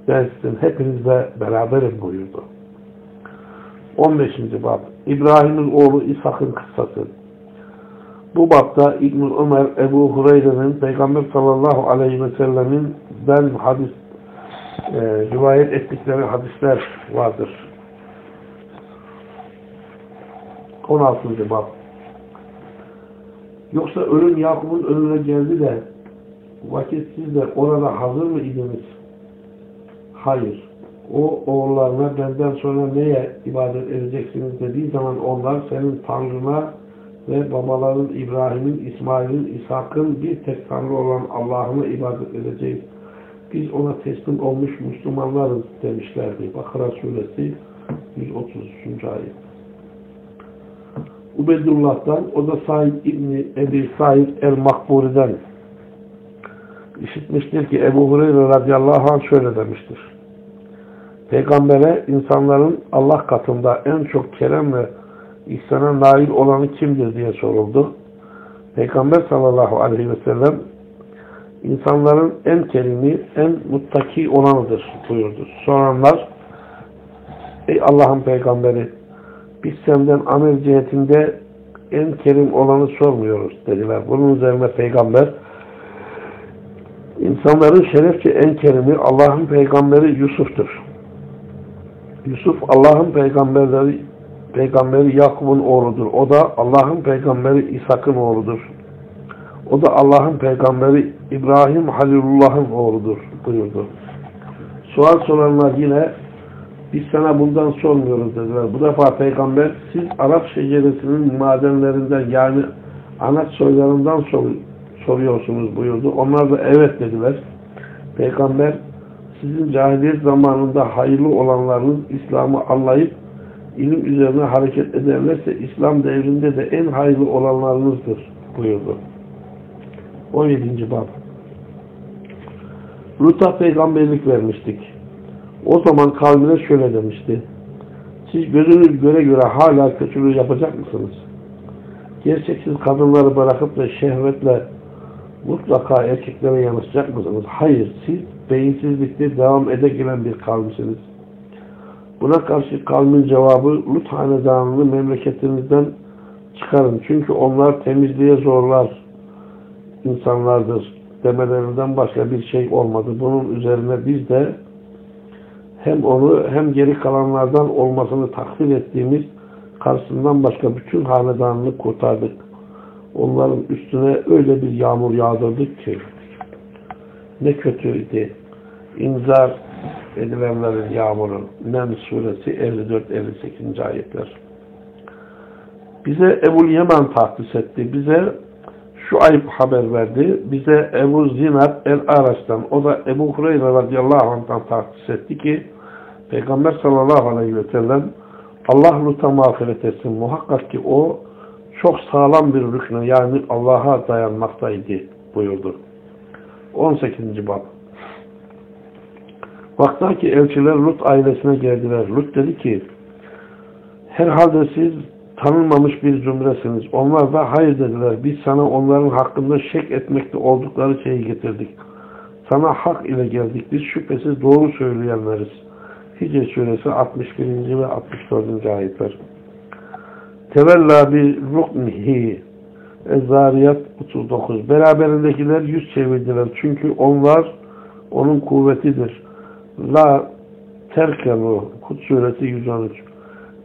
ben sizin hepinizle beraberim buyurdu. 15. bab İbrahim'in oğlu İshak'ın kıssası bu bapta İbn Ömer Ebu Hureyre'nin Peygamber sallallahu aleyhi ve sellemin ben hadis e, rivayet ettikleri hadisler vardır. 16. bab Yoksa ölüm Yakup'un önüne geldi de vakit de orada hazır mı idiniz? Hayır. O oğullarına benden sonra neye ibadet edeceksiniz dediği zaman onlar senin Tanrına ve babaların İbrahim'in, İsmail'in, İshak'ın bir tek Tanrı olan Allah'ına ibadet edeceğiz. Biz ona teslim olmuş Müslümanlarız demişlerdi. Bakara suresi 133. ayet. Ubeydullah'tan, o da Said İbni Ebi Said el-Makburi'den işitmiştir ki Ebu Hureyre radıyallahu anh şöyle demiştir. Peygambere insanların Allah katında en çok kerem ve ihsana nail olanı kimdir diye soruldu. Peygamber sallallahu aleyhi ve sellem insanların en kerimi, en muttaki olanıdır buyurdu. Soranlar Ey Allah'ın peygamberi biz senden amel cihetinde en kerim olanı sormuyoruz dediler. Bunun üzerine peygamber insanların şerefçe en kerimi Allah'ın peygamberi Yusuf'tur. Yusuf Allah'ın peygamberleri peygamberi Yakup'un oğludur. O da Allah'ın peygamberi İshak'ın oğludur. O da Allah'ın peygamberi İbrahim Halilullah'ın oğludur buyurdu. Sual soranlar yine biz sana bundan sormuyoruz dediler. Bu defa peygamber siz Arap şeceresinin madenlerinden yani anaç soylarından sor, soruyorsunuz buyurdu. Onlar da evet dediler. Peygamber sizin cahiliyet zamanında hayırlı olanlarınız İslam'ı anlayıp ilim üzerine hareket ederlerse İslam devrinde de en hayırlı olanlarınızdır buyurdu. 17. bab Lut'a peygamberlik vermiştik. O zaman kavmine şöyle demişti. Siz gözünüz göre göre hala kötülüğü yapacak mısınız? Gerçeksiz kadınları bırakıp da şehvetle mutlaka erkeklere yanaşacak mısınız? Hayır, siz beyinsizlikte devam ede bir kavmisiniz. Buna karşı kavmin cevabı Lut hanedanını memleketinizden çıkarın. Çünkü onlar temizliğe zorlar insanlardır demelerinden başka bir şey olmadı. Bunun üzerine biz de hem onu hem geri kalanlardan olmasını takdir ettiğimiz karşısından başka bütün hanedanını kurtardık. Onların üstüne öyle bir yağmur yağdırdık ki ne kötüydü. İnzar edilenlerin yağmuru. Nem suresi 54-58. ayetler. Bize Ebu Yemen tahsis etti. Bize şu ayıp haber verdi. Bize Ebu Zinat el-Araç'tan, o da Ebu Hureyre radıyallahu anh'tan tahsis etti ki Peygamber sallallahu aleyhi ve sellem Allah Lut'a mağfiret etsin. Muhakkak ki o çok sağlam bir rükne yani Allah'a dayanmaktaydı buyurdu. 18. bab Vaktaki elçiler Lut ailesine geldiler. Lut dedi ki herhalde siz tanınmamış bir zümresiniz. Onlar da hayır dediler. Biz sana onların hakkında şek etmekte oldukları şeyi getirdik. Sana hak ile geldik. Biz şüphesiz doğru söyleyenleriz. Hicr suresi 61. ve 64. ayetler. Tevella bi ruknihi Ezzariyat 39. Beraberindekiler yüz çevirdiler. Çünkü onlar onun kuvvetidir. La terkenu Hud suresi 113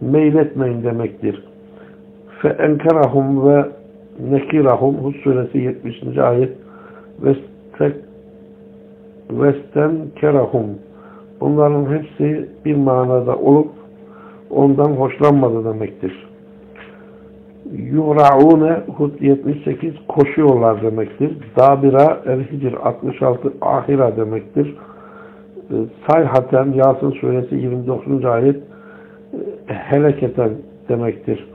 meyletmeyin demektir. Fe enkerahum ve nekirahum Hud suresi 70. ayet vesten kerahum bunların hepsi bir manada olup ondan hoşlanmadı demektir. Yura'une Hud 78 koşuyorlar demektir. Dabira El-Hicr 66 ahira demektir. E, sayhaten Yasin suresi 29. ayet e, heleketen demektir.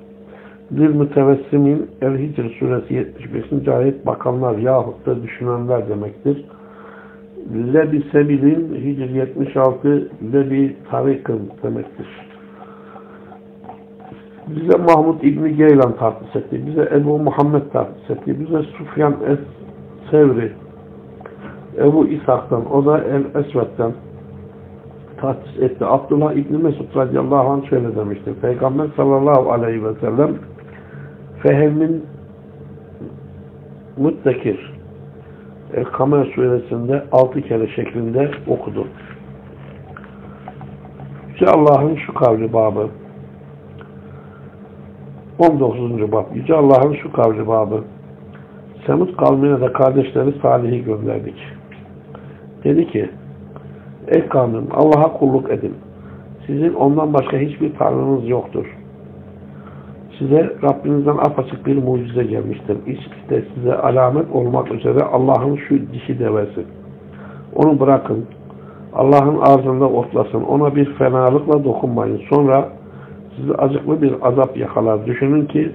Lil mütevessimin El-Hicr suresi 75. ayet bakanlar yahut da düşünenler demektir. Lebi sebilin Hicr 76 lebi tarikın demektir. Bize Mahmud İbni Geylan tahsis etti. Bize Ebu Muhammed tahsis etti. Bize Sufyan Es-Sevri Ebu İshak'tan, o da El-Esved'den tahsis etti. Abdullah İbni Mesud radıyallahu anh şöyle demiştir. Peygamber sallallahu aleyhi ve sellem Fehem'in Müttekir El-Kamer suresinde altı kere şeklinde okudu. Yüce Allah'ın şu kavli babı 19. bab Yüce Allah'ın şu kavli babı Semud kavmine de kardeşleri Salih'i gönderdik. Dedi ki Ey kavmim Allah'a kulluk edin. Sizin ondan başka hiçbir tanrınız yoktur. Size Rabbinizden apaçık bir mucize gelmiştir. İşte size alamet olmak üzere Allah'ın şu dişi devesi. Onu bırakın. Allah'ın ağzında otlasın. Ona bir fenalıkla dokunmayın. Sonra sizi acıklı bir azap yakalar. Düşünün ki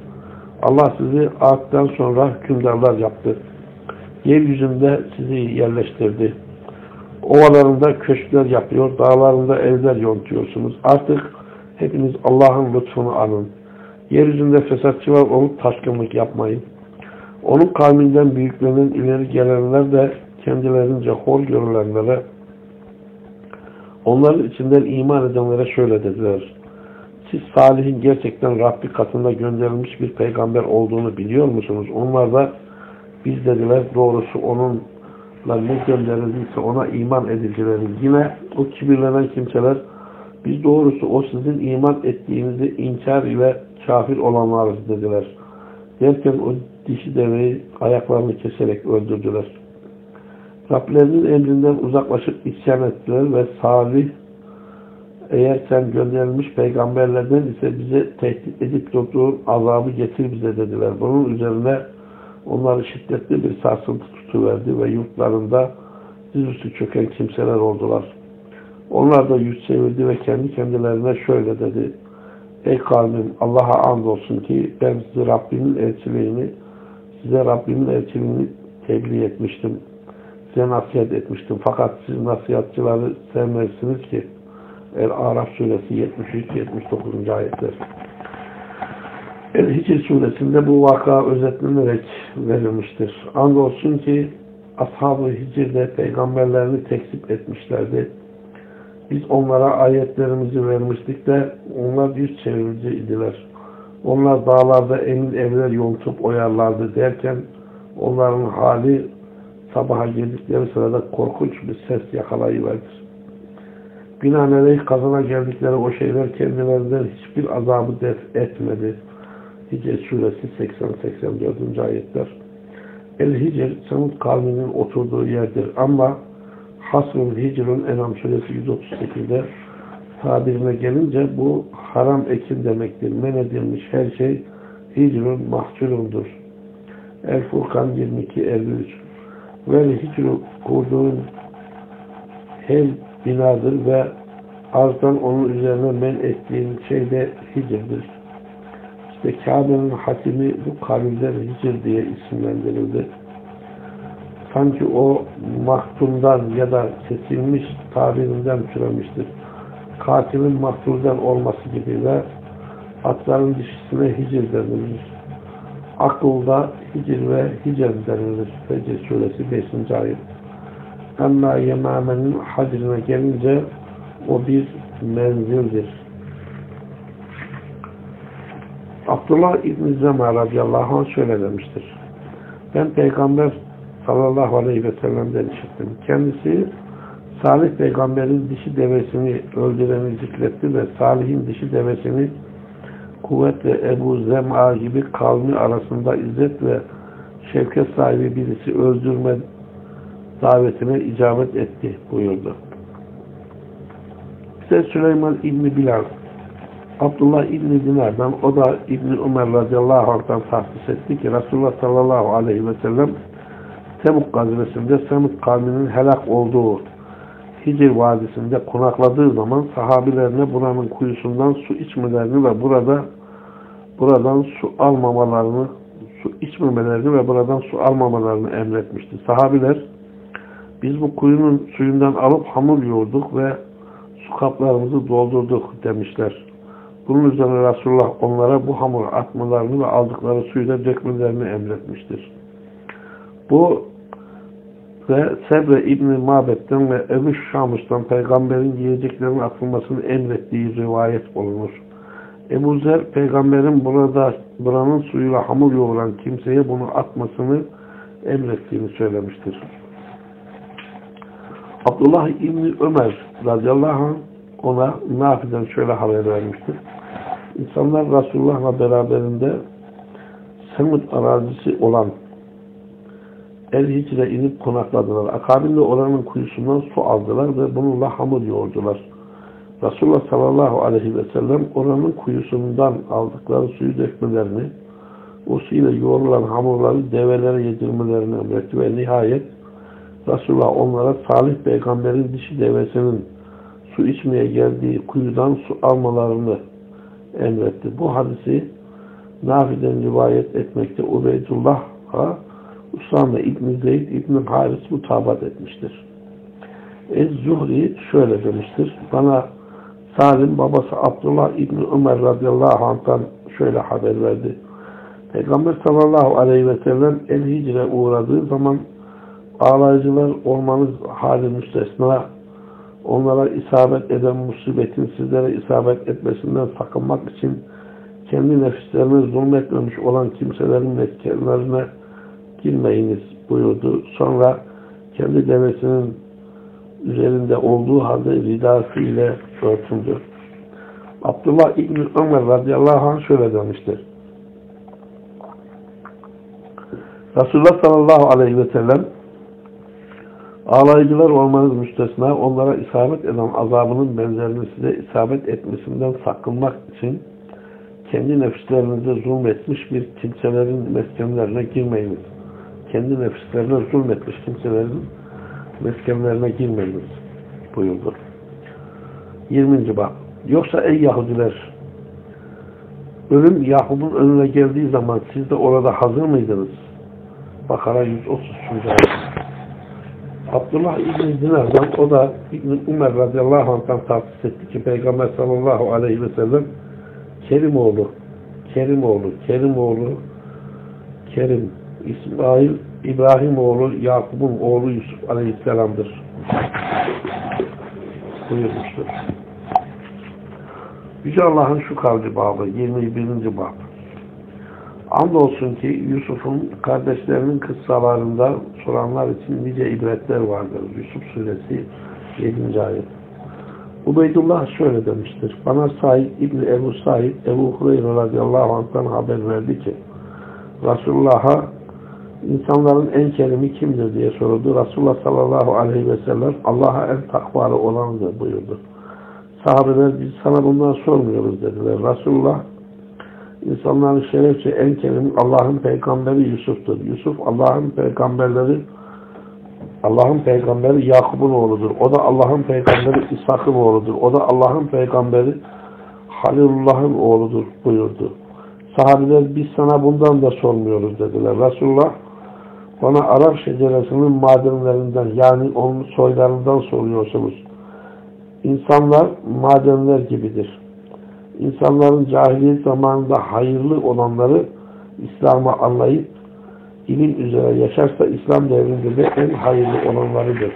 Allah sizi ağıttan sonra hükümdarlar yaptı. Yeryüzünde sizi yerleştirdi. Ovalarında köşkler yapıyor, dağlarında evler yontuyorsunuz. Artık hepiniz Allah'ın lütfunu alın. Yeryüzünde fesatçılar olup taşkınlık yapmayın. Onun kavminden büyüklerinin ileri gelenler de kendilerince hor görülenlere onların içinden iman edenlere şöyle dediler. Siz Salih'in gerçekten Rabbi katında gönderilmiş bir peygamber olduğunu biliyor musunuz? Onlar da biz dediler doğrusu onunla ne gönderildiyse ona iman edicileriz. Yine o kibirlenen kimseler biz doğrusu o sizin iman ettiğinizi inkar ve kafir olanlarız dediler. Derken o dişi deveyi ayaklarını keserek öldürdüler. Rablerinin emrinden uzaklaşıp isyan ettiler ve Salih eğer sen gönderilmiş peygamberlerden ise bize tehdit edip durduğun azabı getir bize dediler. Bunun üzerine onları şiddetli bir sarsıntı tutuverdi ve yurtlarında dizüstü çöken kimseler oldular. Onlar da yüz çevirdi ve kendi kendilerine şöyle dedi. Ey kavmim Allah'a andolsun ki ben size Rabbimin elçiliğini size Rabbimin elçiliğini tebliğ etmiştim. Size nasihat etmiştim. Fakat siz nasihatçıları sevmezsiniz ki El-Araf suresi 73-79. ayetler. El-Hicr suresinde bu vaka özetlenerek verilmiştir. Andolsun ki Ashab-ı Hicr'de peygamberlerini tekzip etmişlerdi. Biz onlara ayetlerimizi vermiştik de onlar yüz çevirici idiler. Onlar dağlarda emin evler yontup oyarlardı derken onların hali sabaha geldikleri sırada korkunç bir ses yakalayıverdi. Binaenaleyh kazana geldikleri o şeyler kendilerinden hiçbir azabı def etmedi. Hicr suresi 80-84. ayetler. El-Hicr, Samud kavminin oturduğu yerdir. Ama Hasrul Hicr'ın Enam suresi 138'de tabirine gelince bu haram ekin demektir. Men edilmiş her şey Hicr'ın mahculundur. El-Furkan 22-53 Ve Hicr kurduğun her binadır ve arzdan onun üzerine men ettiğin şey de Hicr'dir. İşte Kabe'nin hatimi bu kabilden Hicr diye isimlendirildi sanki o mahtumdan ya da kesilmiş tabirinden türemiştir. Katilin mahtulden olması gibi ve atların dişisine hicir denilir. Akılda hicir ve hicr denilir. Fecr suresi 5. ayet. Ama Yemame'nin hacrine gelince o bir menzildir. Abdullah İbn-i Zema radıyallahu anh şöyle demiştir. Ben peygamber sallallahu aleyhi ve sellem'den işittim. Kendisi Salih peygamberin dişi devesini öldüreni zikretti ve Salih'in dişi devesini kuvvetle Ebu Zem'a gibi kavmi arasında izzet ve şevket sahibi birisi öldürme davetine icabet etti buyurdu. Bize Süleyman İbni Bilal Abdullah İbni Dinar'dan o da İbni Ömer radıyallahu anh'tan tahsis etti ki Resulullah sallallahu aleyhi ve sellem Tebuk gazvesinde Semud kavminin helak olduğu Hicr Vadisi'nde konakladığı zaman sahabilerine buranın kuyusundan su içmelerini ve burada buradan su almamalarını, su içmemelerini ve buradan su almamalarını emretmişti. Sahabiler biz bu kuyunun suyundan alıp hamur yoğurduk ve su kaplarımızı doldurduk demişler. Bunun üzerine Resulullah onlara bu hamuru atmalarını ve aldıkları suyu da dökmelerini emretmiştir. Bu ve Sebre İbni Mabet'ten ve Ebu Şamus'tan peygamberin yiyeceklerin atılmasını emrettiği rivayet olunur. Ebu Zer peygamberin burada buranın suyuyla hamur yoğuran kimseye bunu atmasını emrettiğini söylemiştir. Abdullah İbni Ömer radıyallahu anh ona Nafi'den şöyle haber vermiştir. İnsanlar Resulullah'la beraberinde Semud arazisi olan El Hicre inip konakladılar. Akabinde oranın kuyusundan su aldılar ve bununla hamur yoğurdular. Resulullah sallallahu aleyhi ve sellem oranın kuyusundan aldıkları suyu dökmelerini, o suyla yoğrulan hamurları develere yedirmelerini emretti ve nihayet Resulullah onlara Salih peygamberin dişi devesinin su içmeye geldiği kuyudan su almalarını emretti. Bu hadisi Nafi'den rivayet etmekte Ubeydullah'a Usame İbn-i Zeyd İbn-i Haris mutabat etmiştir. Ez-Zuhri şöyle demiştir. Bana Salim babası Abdullah İbni Ömer radıyallahu anh'tan şöyle haber verdi. Peygamber sallallahu aleyhi ve sellem El Hicre uğradığı zaman ağlayıcılar olmanız hali müstesna onlara isabet eden musibetin sizlere isabet etmesinden sakınmak için kendi nefislerine zulmetmemiş olan kimselerin meskenlerine girmeyiniz buyurdu. Sonra kendi devesinin üzerinde olduğu halde ridası ile örtündü. Abdullah İbni Ömer radıyallahu anh şöyle demiştir. Resulullah sallallahu aleyhi ve sellem ağlayıcılar olmanız müstesna onlara isabet eden azabının benzerini size isabet etmesinden sakınmak için kendi nefislerinize zulmetmiş bir kimselerin meskenlerine girmeyiniz. Kendi nefislerine zulmetmiş kimselerin meskenlerine girmeyiniz buyurdu. 20. bak. Yoksa ey Yahudiler ölüm Yakup'un önüne geldiği zaman siz de orada hazır mıydınız? Bakara 133. ayet. Abdullah İbni Dinar'dan o da İbni Umer radıyallahu anh'tan tahsis etti ki Peygamber sallallahu aleyhi ve sellem Kerimoğlu Kerimoğlu Kerimoğlu Kerim İsmail İbrahim oğlu Yakup'un oğlu Yusuf aleyhisselamdır buyurmuştur. Yüce Allah'ın şu kavli babı 21. bab Andolsun ki Yusuf'un kardeşlerinin kıssalarında soranlar için nice ibretler vardır. Yusuf suresi 7. ayet. Ubeydullah şöyle demiştir. Bana Said İbni Ebu Said Ebu Hureyre radıyallahu anh'tan haber verdi ki Resulullah'a insanların en kerimi kimdir diye soruldu. Resulullah sallallahu aleyhi ve sellem Allah'a en takvalı olandır buyurdu. Sahabeler biz sana bundan sormuyoruz dediler. Resulullah insanların şerefçe en kerim Allah'ın peygamberi Yusuf'tur. Yusuf Allah'ın peygamberleri Allah'ın peygamberi Yakup'un oğludur. O da Allah'ın peygamberi İshak'ın oğludur. O da Allah'ın peygamberi Halilullah'ın oğludur buyurdu. Sahabeler biz sana bundan da sormuyoruz dediler. Resulullah bana Arap şeceresinin madenlerinden yani onun soylarından soruyorsunuz. İnsanlar madenler gibidir. İnsanların cahiliyet zamanında hayırlı olanları İslam'ı anlayıp ilim üzere yaşarsa İslam devrinde de en hayırlı olanlarıdır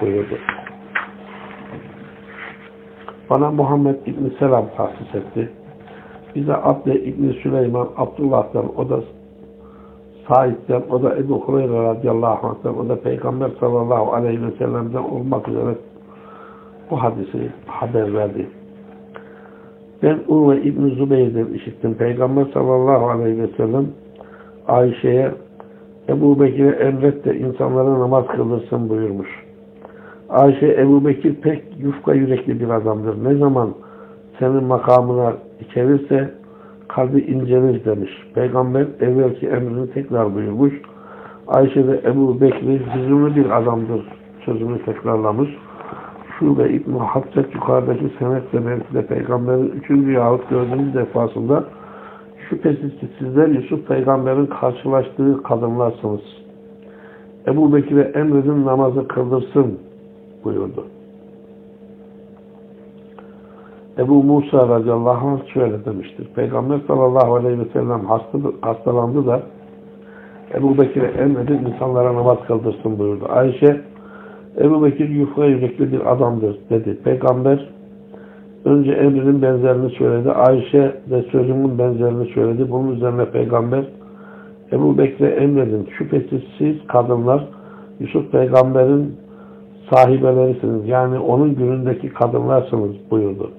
buyurdu. Bana Muhammed İbni Selam tahsis etti. Bize Abde İbni Süleyman Abdullah'tan o da Said'den, o da Ebu Hureyre radıyallahu anh'tan, o da Peygamber sallallahu aleyhi ve sellem'den olmak üzere bu hadisi haber verdi. Ben Urve İbni Zübeyir'den işittim. Peygamber sallallahu aleyhi ve sellem Ayşe'ye Ebu Bekir'e emret de insanlara namaz kıldırsın buyurmuş. Ayşe Ebu Bekir pek yufka yürekli bir adamdır. Ne zaman senin makamına içerirse kalbi incelir demiş. Peygamber evvelki emrini tekrar buyurmuş. Ayşe de Ebu Bekir hüzünlü bir adamdır sözünü tekrarlamış. Şube İbn-i Haccet yukarıdaki senetle belki de Peygamberin üçüncü yahut dördüncü defasında Şüphesiz ki sizler Yusuf peygamberin karşılaştığı kadınlarsınız. Ebu Bekir'e emredin namazı kıldırsın buyurdu. Ebu Musa radıyallahu anh şöyle demiştir. Peygamber sallallahu aleyhi ve sellem hastalandı da Ebu Bekir'e emredin insanlara namaz kıldırsın buyurdu. Ayşe Ebu Bekir yufka yürekli bir adamdır dedi. Peygamber önce emrin benzerini söyledi. Ayşe de sözümün benzerini söyledi. Bunun üzerine peygamber Ebu Bekir'e emredin. Şüphesiz siz kadınlar Yusuf peygamberin sahibelerisiniz. Yani onun günündeki kadınlarsınız buyurdu.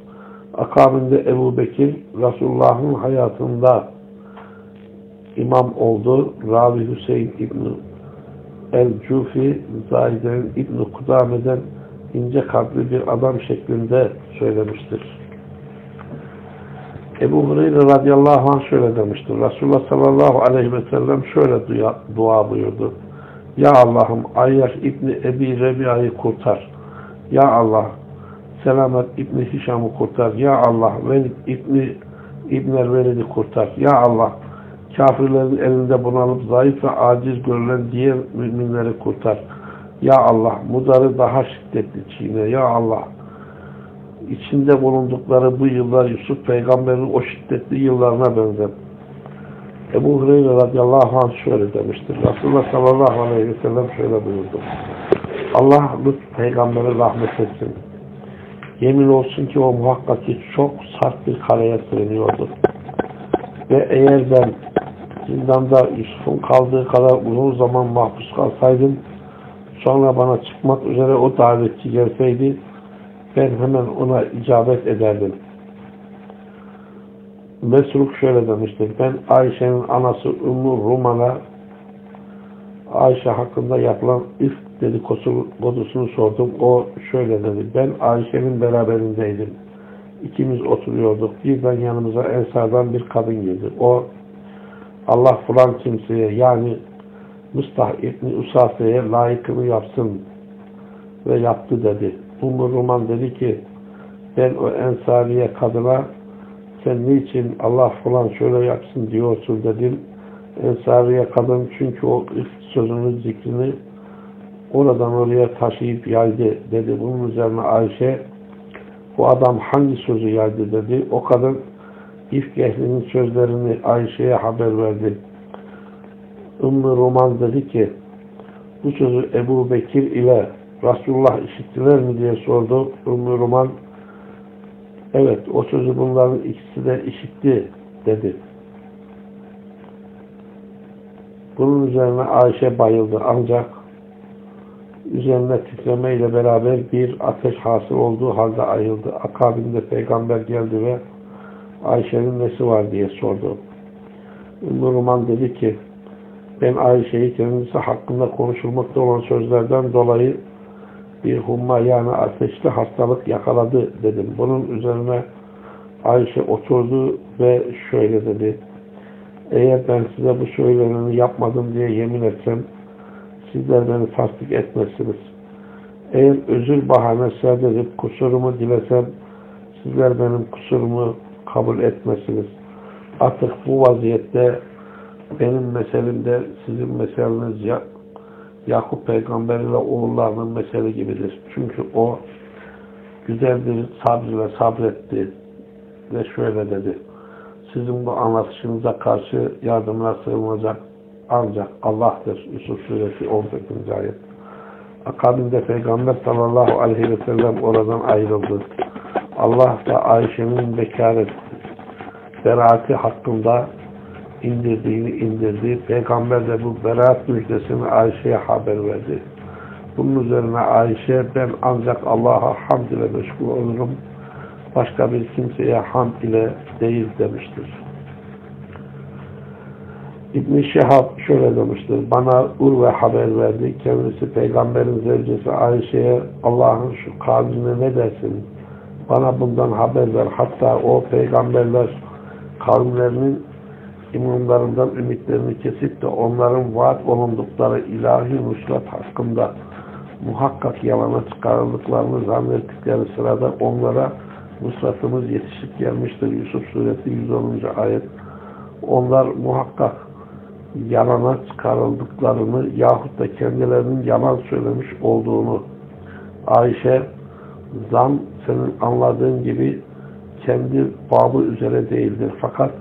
Akabinde Ebu Bekir Resulullah'ın hayatında imam oldu. Ravi Hüseyin İbni El-Cufi Zahide'nin İbn-i Kudame'den ince kalpli bir adam şeklinde söylemiştir. Ebu Hureyre radıyallahu anh şöyle demiştir. Resulullah sallallahu aleyhi ve sellem şöyle dua, dua buyurdu. Ya Allah'ım Ayyaş İbni Ebi Rebia'yı kurtar. Ya Allah Selamet İbni Hişam'ı kurtar. Ya Allah Velid İbni İbner Velid'i kurtar. Ya Allah kafirlerin elinde bunalıp zayıf ve aciz görülen diğer müminleri kurtar. Ya Allah mudarı daha şiddetli çiğne. Ya Allah içinde bulundukları bu yıllar Yusuf peygamberin o şiddetli yıllarına benzer. Ebu Hureyre radıyallahu anh şöyle demiştir. Resulullah sallallahu aleyhi ve sellem şöyle buyurdu. Allah bu peygambere rahmet etsin. Yemin olsun ki o muhakkak ki çok sert bir kareye sığınıyordu. Ve eğer ben zindanda Yusuf'un kaldığı kadar uzun zaman mahpus kalsaydım sonra bana çıkmak üzere o davetçi gelseydi ben hemen ona icabet ederdim. Mesruk şöyle demiştir. Ben Ayşe'nin anası Ümmü Ruman'a Ayşe hakkında yapılan ilk dedikodusunu sordum. O şöyle dedi. Ben Ayşe'nin beraberindeydim. İkimiz oturuyorduk. Birden yanımıza Ensar'dan bir kadın girdi. O Allah falan kimseye yani Mustah İbni Usafe'ye layıkını yapsın ve yaptı dedi. Umur Ruman dedi ki ben o Ensariye kadına sen niçin Allah falan şöyle yapsın diyorsun dedim. Ensariye kadın çünkü o ilk sözünün zikrini oradan oraya taşıyıp yaydı dedi. Bunun üzerine Ayşe bu adam hangi sözü yaydı dedi. O kadın İfk ehlinin sözlerini Ayşe'ye haber verdi. Ümmü Roman dedi ki bu sözü Ebu Bekir ile Resulullah işittiler mi diye sordu. Ümmü Roman evet o sözü bunların ikisi de işitti dedi. Bunun üzerine Ayşe bayıldı ancak üzerine titremeyle beraber bir ateş hasıl olduğu halde ayıldı. Akabinde peygamber geldi ve Ayşe'nin nesi var diye sordu. Ümmü dedi ki ben Ayşe'yi kendisi hakkında konuşulmakta olan sözlerden dolayı bir humma yani ateşli hastalık yakaladı dedim. Bunun üzerine Ayşe oturdu ve şöyle dedi. Eğer ben size bu söyleneni yapmadım diye yemin etsem sizler beni tasdik etmezsiniz. Eğer özür bahanesi edip kusurumu dilesem sizler benim kusurumu kabul etmesiniz. Artık bu vaziyette benim meselimde sizin meseleniz ya, Yakup peygamber ile oğullarının mesele gibidir. Çünkü o güzel bir sabrıyla sabretti ve şöyle dedi. Sizin bu anlatışınıza karşı yardımına sığınacak ancak Allah'tır. Yusuf suresi 18. ayet. Akabinde Peygamber sallallahu aleyhi ve sellem oradan ayrıldı. Allah da Ayşe'nin bekaret beraati hakkında indirdiğini indirdi. Peygamber de bu beraat müjdesini Ayşe'ye haber verdi. Bunun üzerine Ayşe ben ancak Allah'a hamd ile meşgul olurum. Başka bir kimseye hamd ile değil demiştir. İbn-i Şehab şöyle demiştir. Bana Urve haber verdi. Kendisi peygamberin zevcesi Ayşe'ye Allah'ın şu kavmine ne dersin? Bana bundan haber ver. Hatta o peygamberler kavimlerinin imamlarından ümitlerini kesip de onların vaat olundukları ilahi nusrat hakkında muhakkak yalana çıkarıldıklarını zannettikleri sırada onlara nusratımız yetişip gelmiştir. Yusuf suresi 110. ayet Onlar muhakkak yalana çıkarıldıklarını yahut da kendilerinin yalan söylemiş olduğunu Ayşe zan senin anladığın gibi kendi babı üzere değildir. Fakat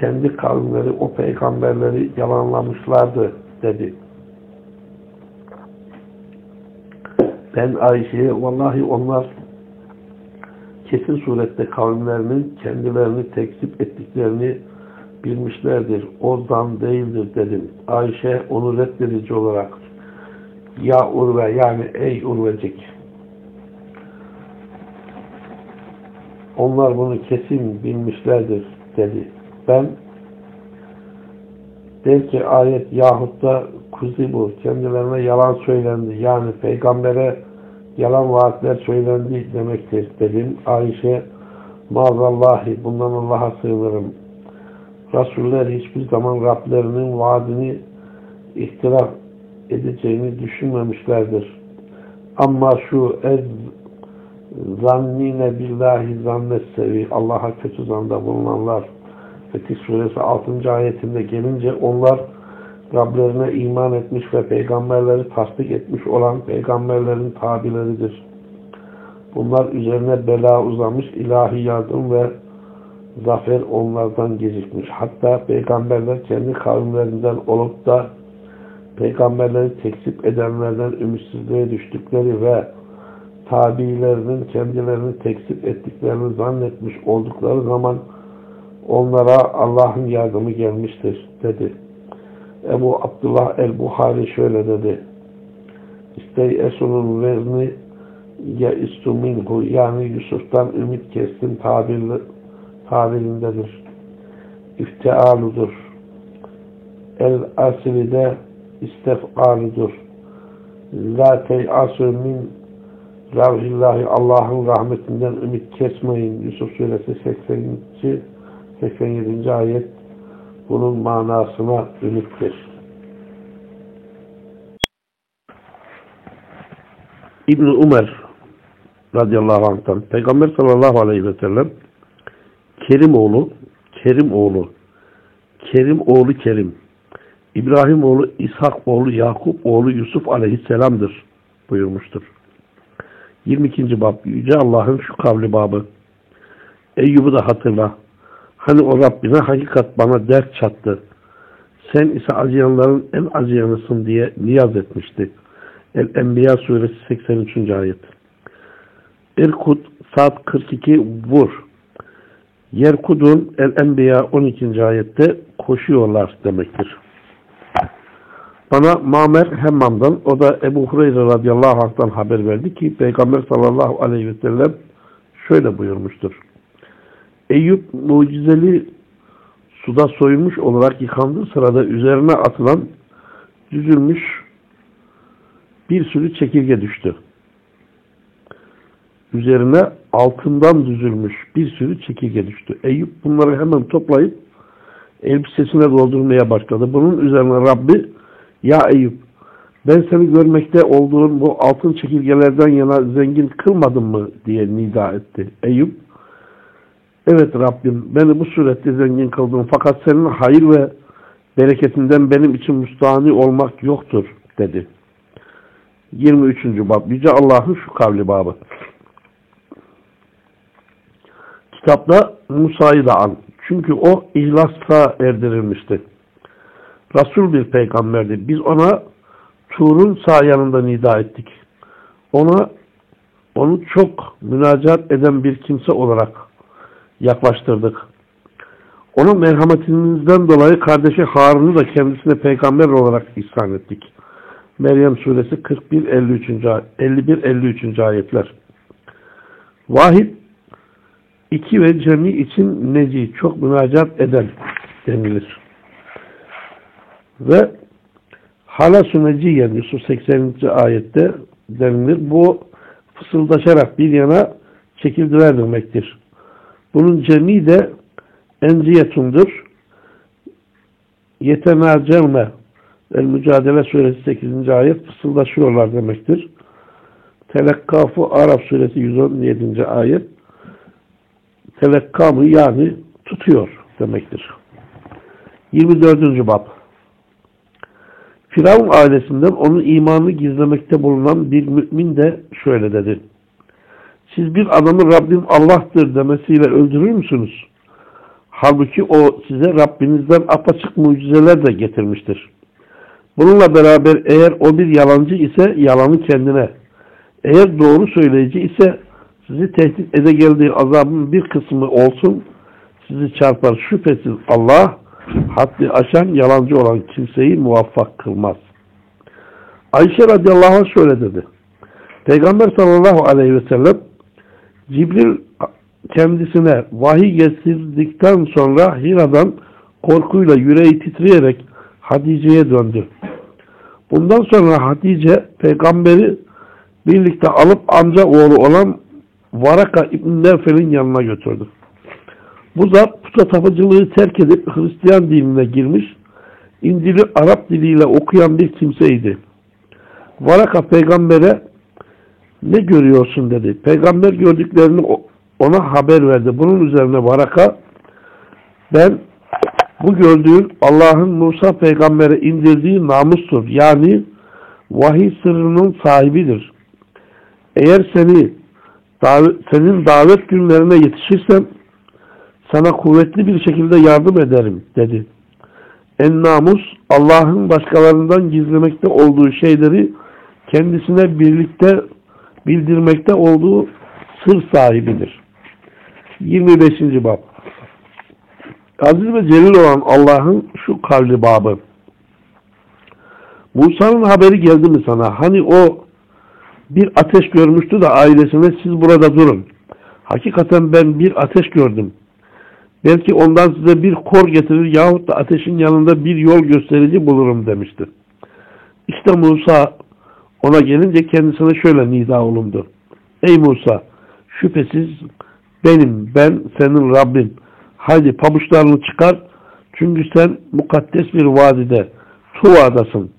kendi kavimleri o peygamberleri yalanlamışlardı dedi. Ben Ayşe'ye vallahi onlar kesin surette kavimlerinin kendilerini tekzip ettiklerini bilmişlerdir. O zan değildir dedim. Ayşe onu reddedici olarak ya Urve yani ey Urvecik onlar bunu kesin bilmişlerdir dedi. Ben der ayet yahut da kuzibu kendilerine yalan söylendi. Yani peygambere yalan vaatler söylendi demektir dedim. Ayşe mazallahi bundan Allah'a sığınırım. Resuller hiçbir zaman Rablerinin vaadini ihtilaf edeceğini düşünmemişlerdir. Ama şu ez zannine billahi zannessevi Allah'a kötü zanda bulunanlar Fetih Suresi 6. ayetinde gelince onlar Rablerine iman etmiş ve peygamberleri tasdik etmiş olan peygamberlerin tabileridir. Bunlar üzerine bela uzamış ilahi yardım ve zafer onlardan gecikmiş. Hatta peygamberler kendi kavimlerinden olup da peygamberleri tekzip edenlerden ümitsizliğe düştükleri ve tabiilerinin kendilerini tekzip ettiklerini zannetmiş oldukları zaman onlara Allah'ın yardımı gelmiştir dedi. Ebu Abdullah el-Buhari şöyle dedi. İstey esunun vezni ya minhu yani Yusuf'tan ümit kestim tabirli, tabirindedir. İftialudur. El-asri de istef'aludur. La tey'asü min Ravhillahi Allah'ın rahmetinden ümit kesmeyin. Yusuf suresi 80. 87. ayet bunun manasına ümittir. ibn Umer radıyallahu anh'tan Peygamber sallallahu aleyhi ve sellem Kerim oğlu Kerim oğlu Kerim oğlu Kerim İbrahim oğlu İshak oğlu Yakup oğlu Yusuf aleyhisselamdır buyurmuştur. 22. bab Yüce Allah'ın şu kavli babı Eyyub'u da hatırla Hani o Rabbine hakikat bana dert çattı. Sen ise acıyanların en acıyanısın diye niyaz etmişti. El-Enbiya suresi 83. ayet. Erkut saat 42 vur. Yerkudun El-Enbiya 12. ayette koşuyorlar demektir. Bana Mamer Hemmam'dan o da Ebu Hureyre radıyallahu anh'tan haber verdi ki Peygamber sallallahu aleyhi ve sellem şöyle buyurmuştur. Eyüp mucizeli suda soyulmuş olarak yıkandığı sırada üzerine atılan düzülmüş bir sürü çekirge düştü. Üzerine altından düzülmüş bir sürü çekirge düştü. Eyüp bunları hemen toplayıp elbisesine doldurmaya başladı. Bunun üzerine Rabbi ya Eyüp ben seni görmekte olduğun bu altın çekirgelerden yana zengin kılmadın mı diye nida etti. Eyüp Evet Rabbim beni bu surette zengin kıldın fakat senin hayır ve bereketinden benim için müstahani olmak yoktur dedi. 23. bab Yüce Allah'ın şu kavli babı. Kitapta Musa'yı da an. Çünkü o ihlasla erdirilmişti. Resul bir peygamberdi. Biz ona Tur'un sağ yanında nida ettik. Ona onu çok münacat eden bir kimse olarak yaklaştırdık. Onun merhametinizden dolayı kardeşi Harun'u da kendisine peygamber olarak ihsan ettik. Meryem suresi 41-53. 51-53. ayetler. Vahid iki ve cemi için neci çok münacat eden denilir. Ve halasu neciyen Yusuf 80. ayette denilir. Bu fısıldaşarak bir yana çekildiler demektir. Bunun cemi de enziyetundur. Yetenacevme El Mücadele Suresi 8. ayet fısıldaşıyorlar demektir. Telekkafu Arap Suresi 117. ayet telekkamı yani tutuyor demektir. 24. Bab Firavun ailesinden onun imanını gizlemekte bulunan bir mümin de şöyle dedi. Siz bir adamı Rabbim Allah'tır demesiyle öldürür müsünüz? Halbuki o size Rabbinizden apaçık mucizeler de getirmiştir. Bununla beraber eğer o bir yalancı ise yalanı kendine, eğer doğru söyleyici ise sizi tehdit ede geldiği azabın bir kısmı olsun, sizi çarpar şüphesiz Allah, haddi aşan yalancı olan kimseyi muvaffak kılmaz. Ayşe radıyallahu anh şöyle dedi. Peygamber sallallahu aleyhi ve sellem Cibril kendisine vahiy getirdikten sonra Hira'dan korkuyla yüreği titreyerek Hatice'ye döndü. Bundan sonra Hatice peygamberi birlikte alıp amca oğlu olan Varaka İbn Nefel'in yanına götürdü. Bu zat puta tapıcılığı terk edip Hristiyan dinine girmiş, İncil'i Arap diliyle okuyan bir kimseydi. Varaka peygambere ne görüyorsun dedi. Peygamber gördüklerini ona haber verdi. Bunun üzerine Varaka ben bu gördüğün Allah'ın Musa peygambere indirdiği namustur. Yani vahiy sırrının sahibidir. Eğer seni senin davet günlerine yetişirsem sana kuvvetli bir şekilde yardım ederim dedi. En namus Allah'ın başkalarından gizlemekte olduğu şeyleri kendisine birlikte bildirmekte olduğu sır sahibidir. 25. Bab Aziz ve celil olan Allah'ın şu kavli babı. Musa'nın haberi geldi mi sana? Hani o bir ateş görmüştü de ailesine siz burada durun. Hakikaten ben bir ateş gördüm. Belki ondan size bir kor getirir yahut da ateşin yanında bir yol gösterici bulurum demişti. İşte Musa ona gelince kendisine şöyle nida olundu. Ey Musa şüphesiz benim ben senin Rabbin. Haydi pabuçlarını çıkar çünkü sen mukaddes bir vadide Tuva'dasın.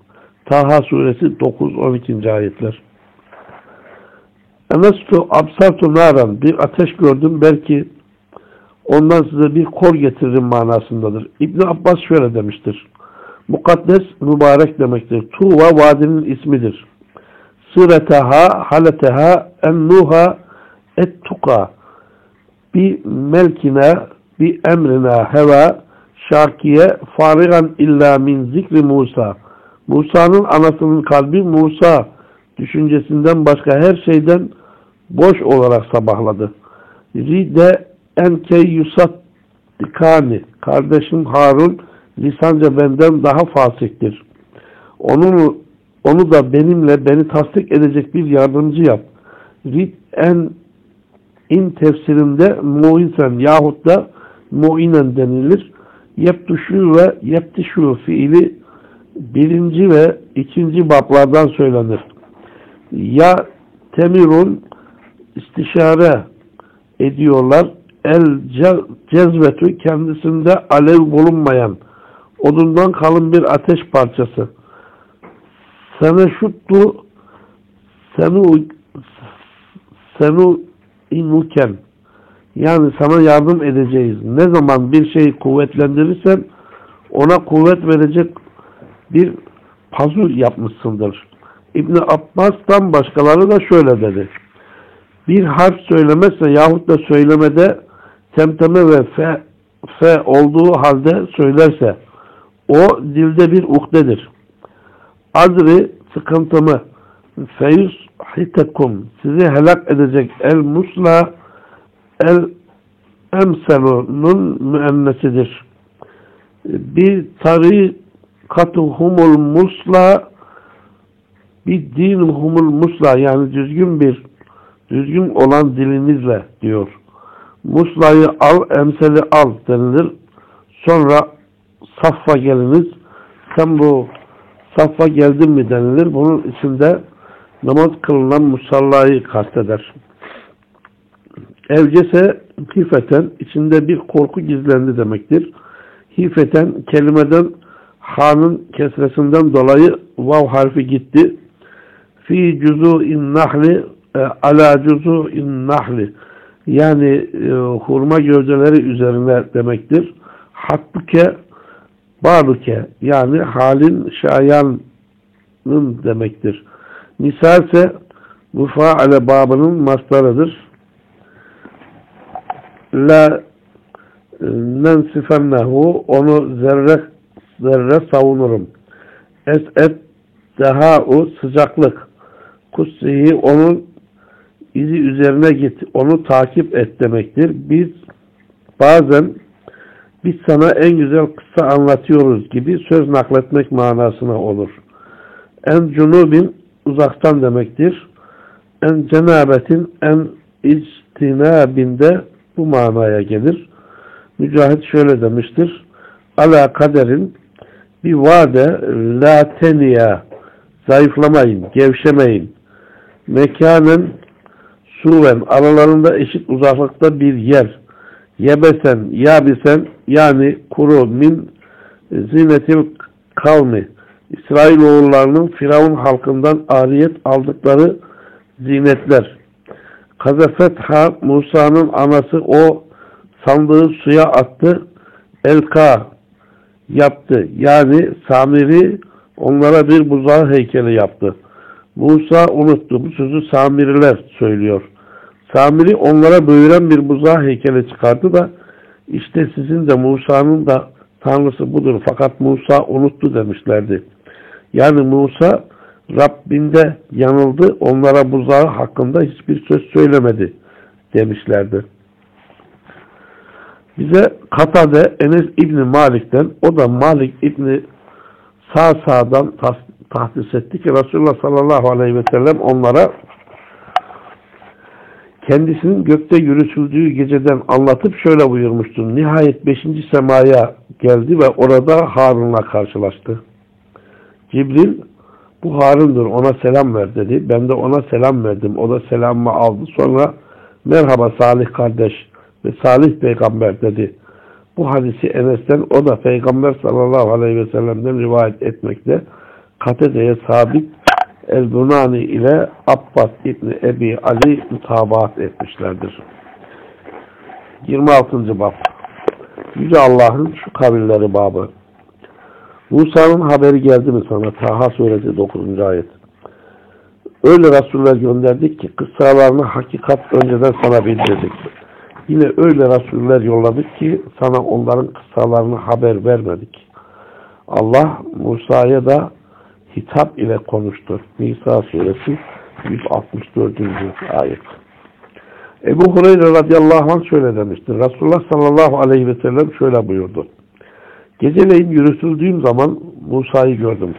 Taha suresi 9-12. ayetler. Emestu absartu naran bir ateş gördüm belki ondan size bir kor getiririm manasındadır. İbn Abbas şöyle demiştir. Mukaddes mübarek demektir. Tuva vadinin ismidir. Sıreteha, haleteha, ennuha, ettuka. Bi melkine, bi emrina heva, şakiye, farigan illa min zikri Musa. Musa'nın anasının kalbi Musa düşüncesinden başka her şeyden boş olarak sabahladı. Ride enke yusat dikani. Kardeşim Harun lisanca benden daha fasiktir. Onun, onu da benimle beni tasdik edecek bir yardımcı yap. Rid en in tefsirinde muinsen yahut da muinen denilir. Yeptuşu ve yeptişu fiili birinci ve ikinci bablardan söylenir. Ya temirun istişare ediyorlar. El cezvetü kendisinde alev bulunmayan odundan kalın bir ateş parçası. Sene şuttu senu senu inuken yani sana yardım edeceğiz. Ne zaman bir şeyi kuvvetlendirirsen ona kuvvet verecek bir pazur yapmışsındır. İbn Abbas'tan başkaları da şöyle dedi. Bir harf söylemezse yahut da söylemede temteme ve fe, fe olduğu halde söylerse o dilde bir uhdedir. Azri sıkıntımı feyus hitekum sizi helak edecek el musla el emselunun müennesidir. Bir tarikatuhumul musla bir dinuhumul musla yani düzgün bir düzgün olan dilinizle diyor. Muslayı al, emseli al denilir. Sonra saffa geliniz. Sen bu saffa geldin mi denilir. Bunun içinde namaz kılınan musallayı kasteder. Evcese hifeten içinde bir korku gizlendi demektir. Hifeten kelimeden hanın kesresinden dolayı vav harfi gitti. Fi cüzu'in nahli e, ala cüzu'in nahli yani e, hurma gövdeleri üzerine demektir. Hatbuke Baluke yani halin şayanın demektir. Misal ise müfaale babının mastarıdır. La nensifennehu onu zerre zerre savunurum. Es et deha'u sıcaklık. Kussihi onun izi üzerine git. Onu takip et demektir. Biz bazen biz sana en güzel kıssa anlatıyoruz gibi söz nakletmek manasına olur. En cunubin uzaktan demektir. En cenabetin en ictinabinde bu manaya gelir. Mücahit şöyle demiştir. Ala kaderin bir vade la teniya zayıflamayın, gevşemeyin. Mekanen suven aralarında eşit uzaklıkta bir yer. Yebesen, yabisen yani kuru min zinetil kavmi İsrailoğullarının Firavun halkından ariyet aldıkları zinetler. Kazafet ha Musa'nın anası o sandığı suya attı. Elka yaptı. Yani Samiri onlara bir buzağı heykeli yaptı. Musa unuttu. Bu sözü Samiriler söylüyor. Samiri onlara böğüren bir buzağı heykeli çıkardı da işte sizin de Musa'nın da tanrısı budur. Fakat Musa unuttu demişlerdi. Yani Musa Rabbinde yanıldı. Onlara buzağı hakkında hiçbir söz söylemedi demişlerdi. Bize Katade Enes İbni Malik'ten o da Malik İbni Sa'sa'dan tahdis etti ki Resulullah sallallahu aleyhi ve sellem onlara kendisinin gökte yürütüldüğü geceden anlatıp şöyle buyurmuştur. Nihayet beşinci semaya geldi ve orada Harun'la karşılaştı. Cibril bu Harun'dur ona selam ver dedi. Ben de ona selam verdim. O da selamımı aldı. Sonra merhaba Salih kardeş ve Salih peygamber dedi. Bu hadisi Enes'ten o da peygamber sallallahu aleyhi ve sellem'den rivayet etmekte. Katede'ye sabit El-Bunani ile Abbas İbni Ebi Ali mutabaat etmişlerdir. 26. bab Yüce Allah'ın şu kavilleri babı Musa'nın haberi geldi mi sana? Taha suresi 9. ayet. Öyle Resuller gönderdik ki kıssalarını hakikat önceden sana bildirdik. Yine öyle Resuller yolladık ki sana onların kıssalarını haber vermedik. Allah Musa'ya da hitap ile konuştu. Nisa suresi 164. ayet. Ebu Hureyre radıyallahu anh şöyle demiştir. Resulullah sallallahu aleyhi ve sellem şöyle buyurdu. Geceleyin yürütüldüğüm zaman Musa'yı gördüm.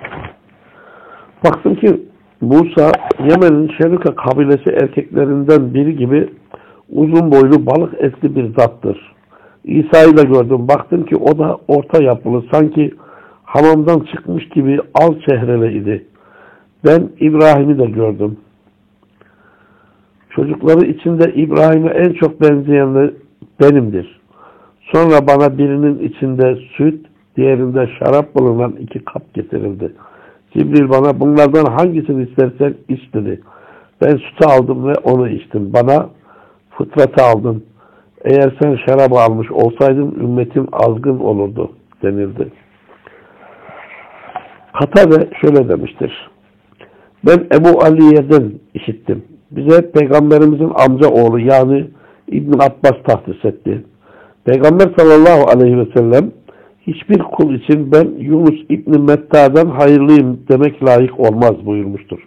Baktım ki Musa Yemen'in Şerika kabilesi erkeklerinden biri gibi uzun boylu balık etli bir zattır. İsa'yı da gördüm. Baktım ki o da orta yapılı. Sanki hamamdan çıkmış gibi al çehreli idi. Ben İbrahim'i de gördüm. Çocukları içinde İbrahim'e en çok benzeyen benimdir. Sonra bana birinin içinde süt, diğerinde şarap bulunan iki kap getirildi. Cibril bana bunlardan hangisini istersen iç dedi. Ben sütü aldım ve onu içtim. Bana fıtratı aldın. Eğer sen şarap almış olsaydın ümmetin azgın olurdu denildi. Katabe şöyle demiştir. Ben Ebu Aliye'den işittim. Bize Peygamberimizin amca oğlu yani İbn Abbas tahsis etti. Peygamber sallallahu aleyhi ve sellem hiçbir kul için ben Yunus İbni Metta'dan hayırlıyım demek layık olmaz buyurmuştur.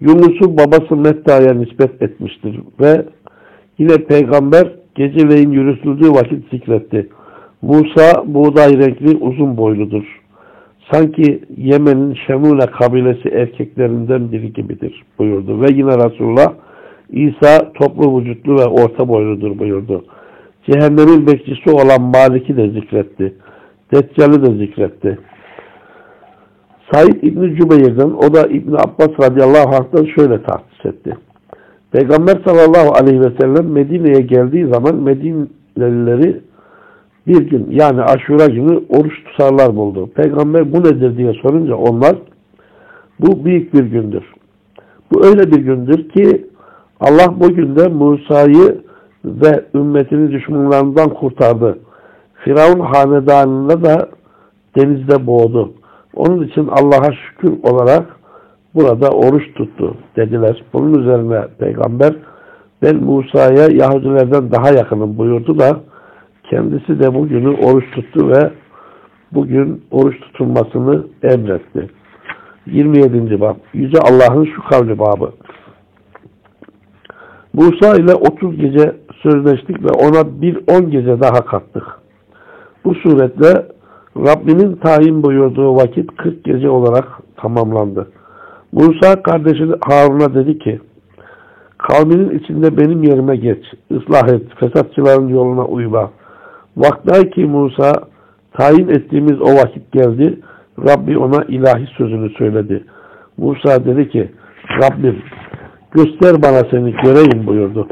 Yunus'u babası Metta'ya nispet etmiştir ve yine peygamber geceleyin yürütüldüğü vakit zikretti. Musa buğday renkli uzun boyludur. Sanki Yemen'in Şemule kabilesi erkeklerinden biri gibidir buyurdu. Ve yine Resulullah İsa toplu vücutlu ve orta boyludur buyurdu. Cehennemin bekçisi olan Malik'i de zikretti. Deccal'i de zikretti. Said İbni Cübeyr'den o da İbni Abbas radıyallahu anh'tan şöyle tahsis etti. Peygamber sallallahu aleyhi ve sellem Medine'ye geldiği zaman Medinelileri bir gün yani aşura günü oruç tutarlar buldu. Peygamber bu nedir diye sorunca onlar bu büyük bir gündür. Bu öyle bir gündür ki Allah bu günde Musa'yı ve ümmetini düşmanlarından kurtardı. Firavun hanedanında da denizde boğdu. Onun için Allah'a şükür olarak burada oruç tuttu dediler. Bunun üzerine peygamber ben Musa'ya Yahudilerden daha yakınım buyurdu da kendisi de bugünü oruç tuttu ve bugün oruç tutulmasını emretti. 27. bab. Yüce Allah'ın şu kavli babı. Musa ile 30 gece sözleştik ve ona bir 10 gece daha kattık. Bu suretle Rabbinin tayin buyurduğu vakit 40 gece olarak tamamlandı. Musa kardeşi Harun'a dedi ki kavminin içinde benim yerime geç, ıslah et, fesatçıların yoluna uyma. Vaktay ki Musa tayin ettiğimiz o vakit geldi. Rabbi ona ilahi sözünü söyledi. Musa dedi ki Rabbim göster bana seni göreyim buyurdu.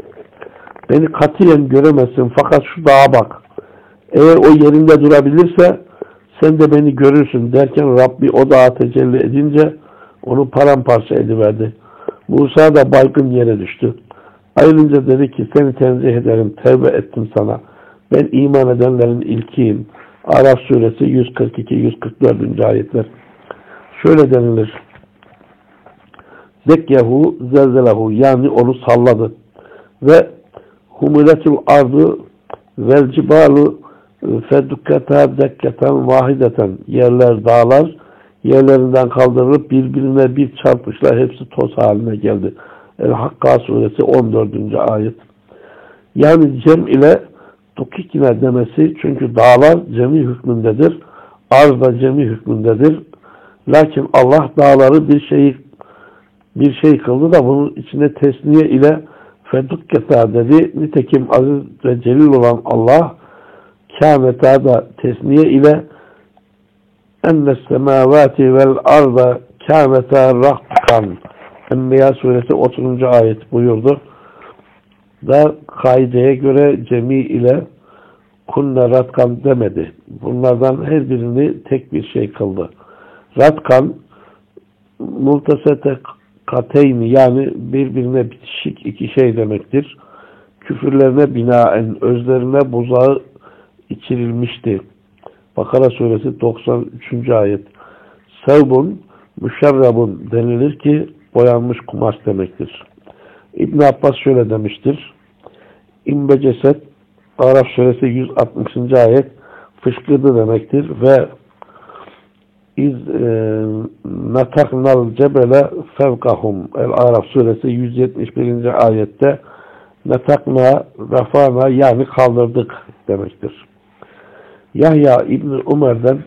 Beni katiyen göremezsin fakat şu dağa bak. Eğer o yerinde durabilirse sen de beni görürsün derken Rabbi o dağa tecelli edince onu paramparça ediverdi. Musa da baygın yere düştü. Ayrıca dedi ki seni tenzih ederim, tevbe ettim sana. Ben iman edenlerin ilkiyim. Araf suresi 142-144. ayetler. Şöyle denilir. Zekyahu zelzelehu yani onu salladı. Ve humuletul ardı vel cibalu fedukkata dekketen vahideten yerler dağlar yerlerinden kaldırılıp birbirine bir çarpışla hepsi toz haline geldi. El-Hakka suresi 14. ayet. Yani cem ile tukikine demesi çünkü dağlar cemi hükmündedir. Arz da cemi hükmündedir. Lakin Allah dağları bir şeyi bir şey kıldı da bunun içine tesniye ile fedukketa dedi. Nitekim aziz ve celil olan Allah kâmeta da tesniye ile enne semavati vel arda kâmeta rahkan Enbiya suresi 30. ayet buyurdu. Da kaideye göre cemi ile kunne ratkan demedi. Bunlardan her birini tek bir şey kıldı. Ratkan multasete kateyni yani birbirine bitişik iki şey demektir. Küfürlerine binaen özlerine buzağı içirilmişti. Bakara suresi 93. ayet. Sevbun müşerrabun denilir ki boyanmış kumaş demektir. İbn Abbas şöyle demiştir. İmbe ceset Araf suresi 160. ayet fışkırdı demektir ve iz e, nataknal cebele fevkahum El Araf suresi 171. ayette natakna rafana yani kaldırdık demektir. Yahya İbni Umer'den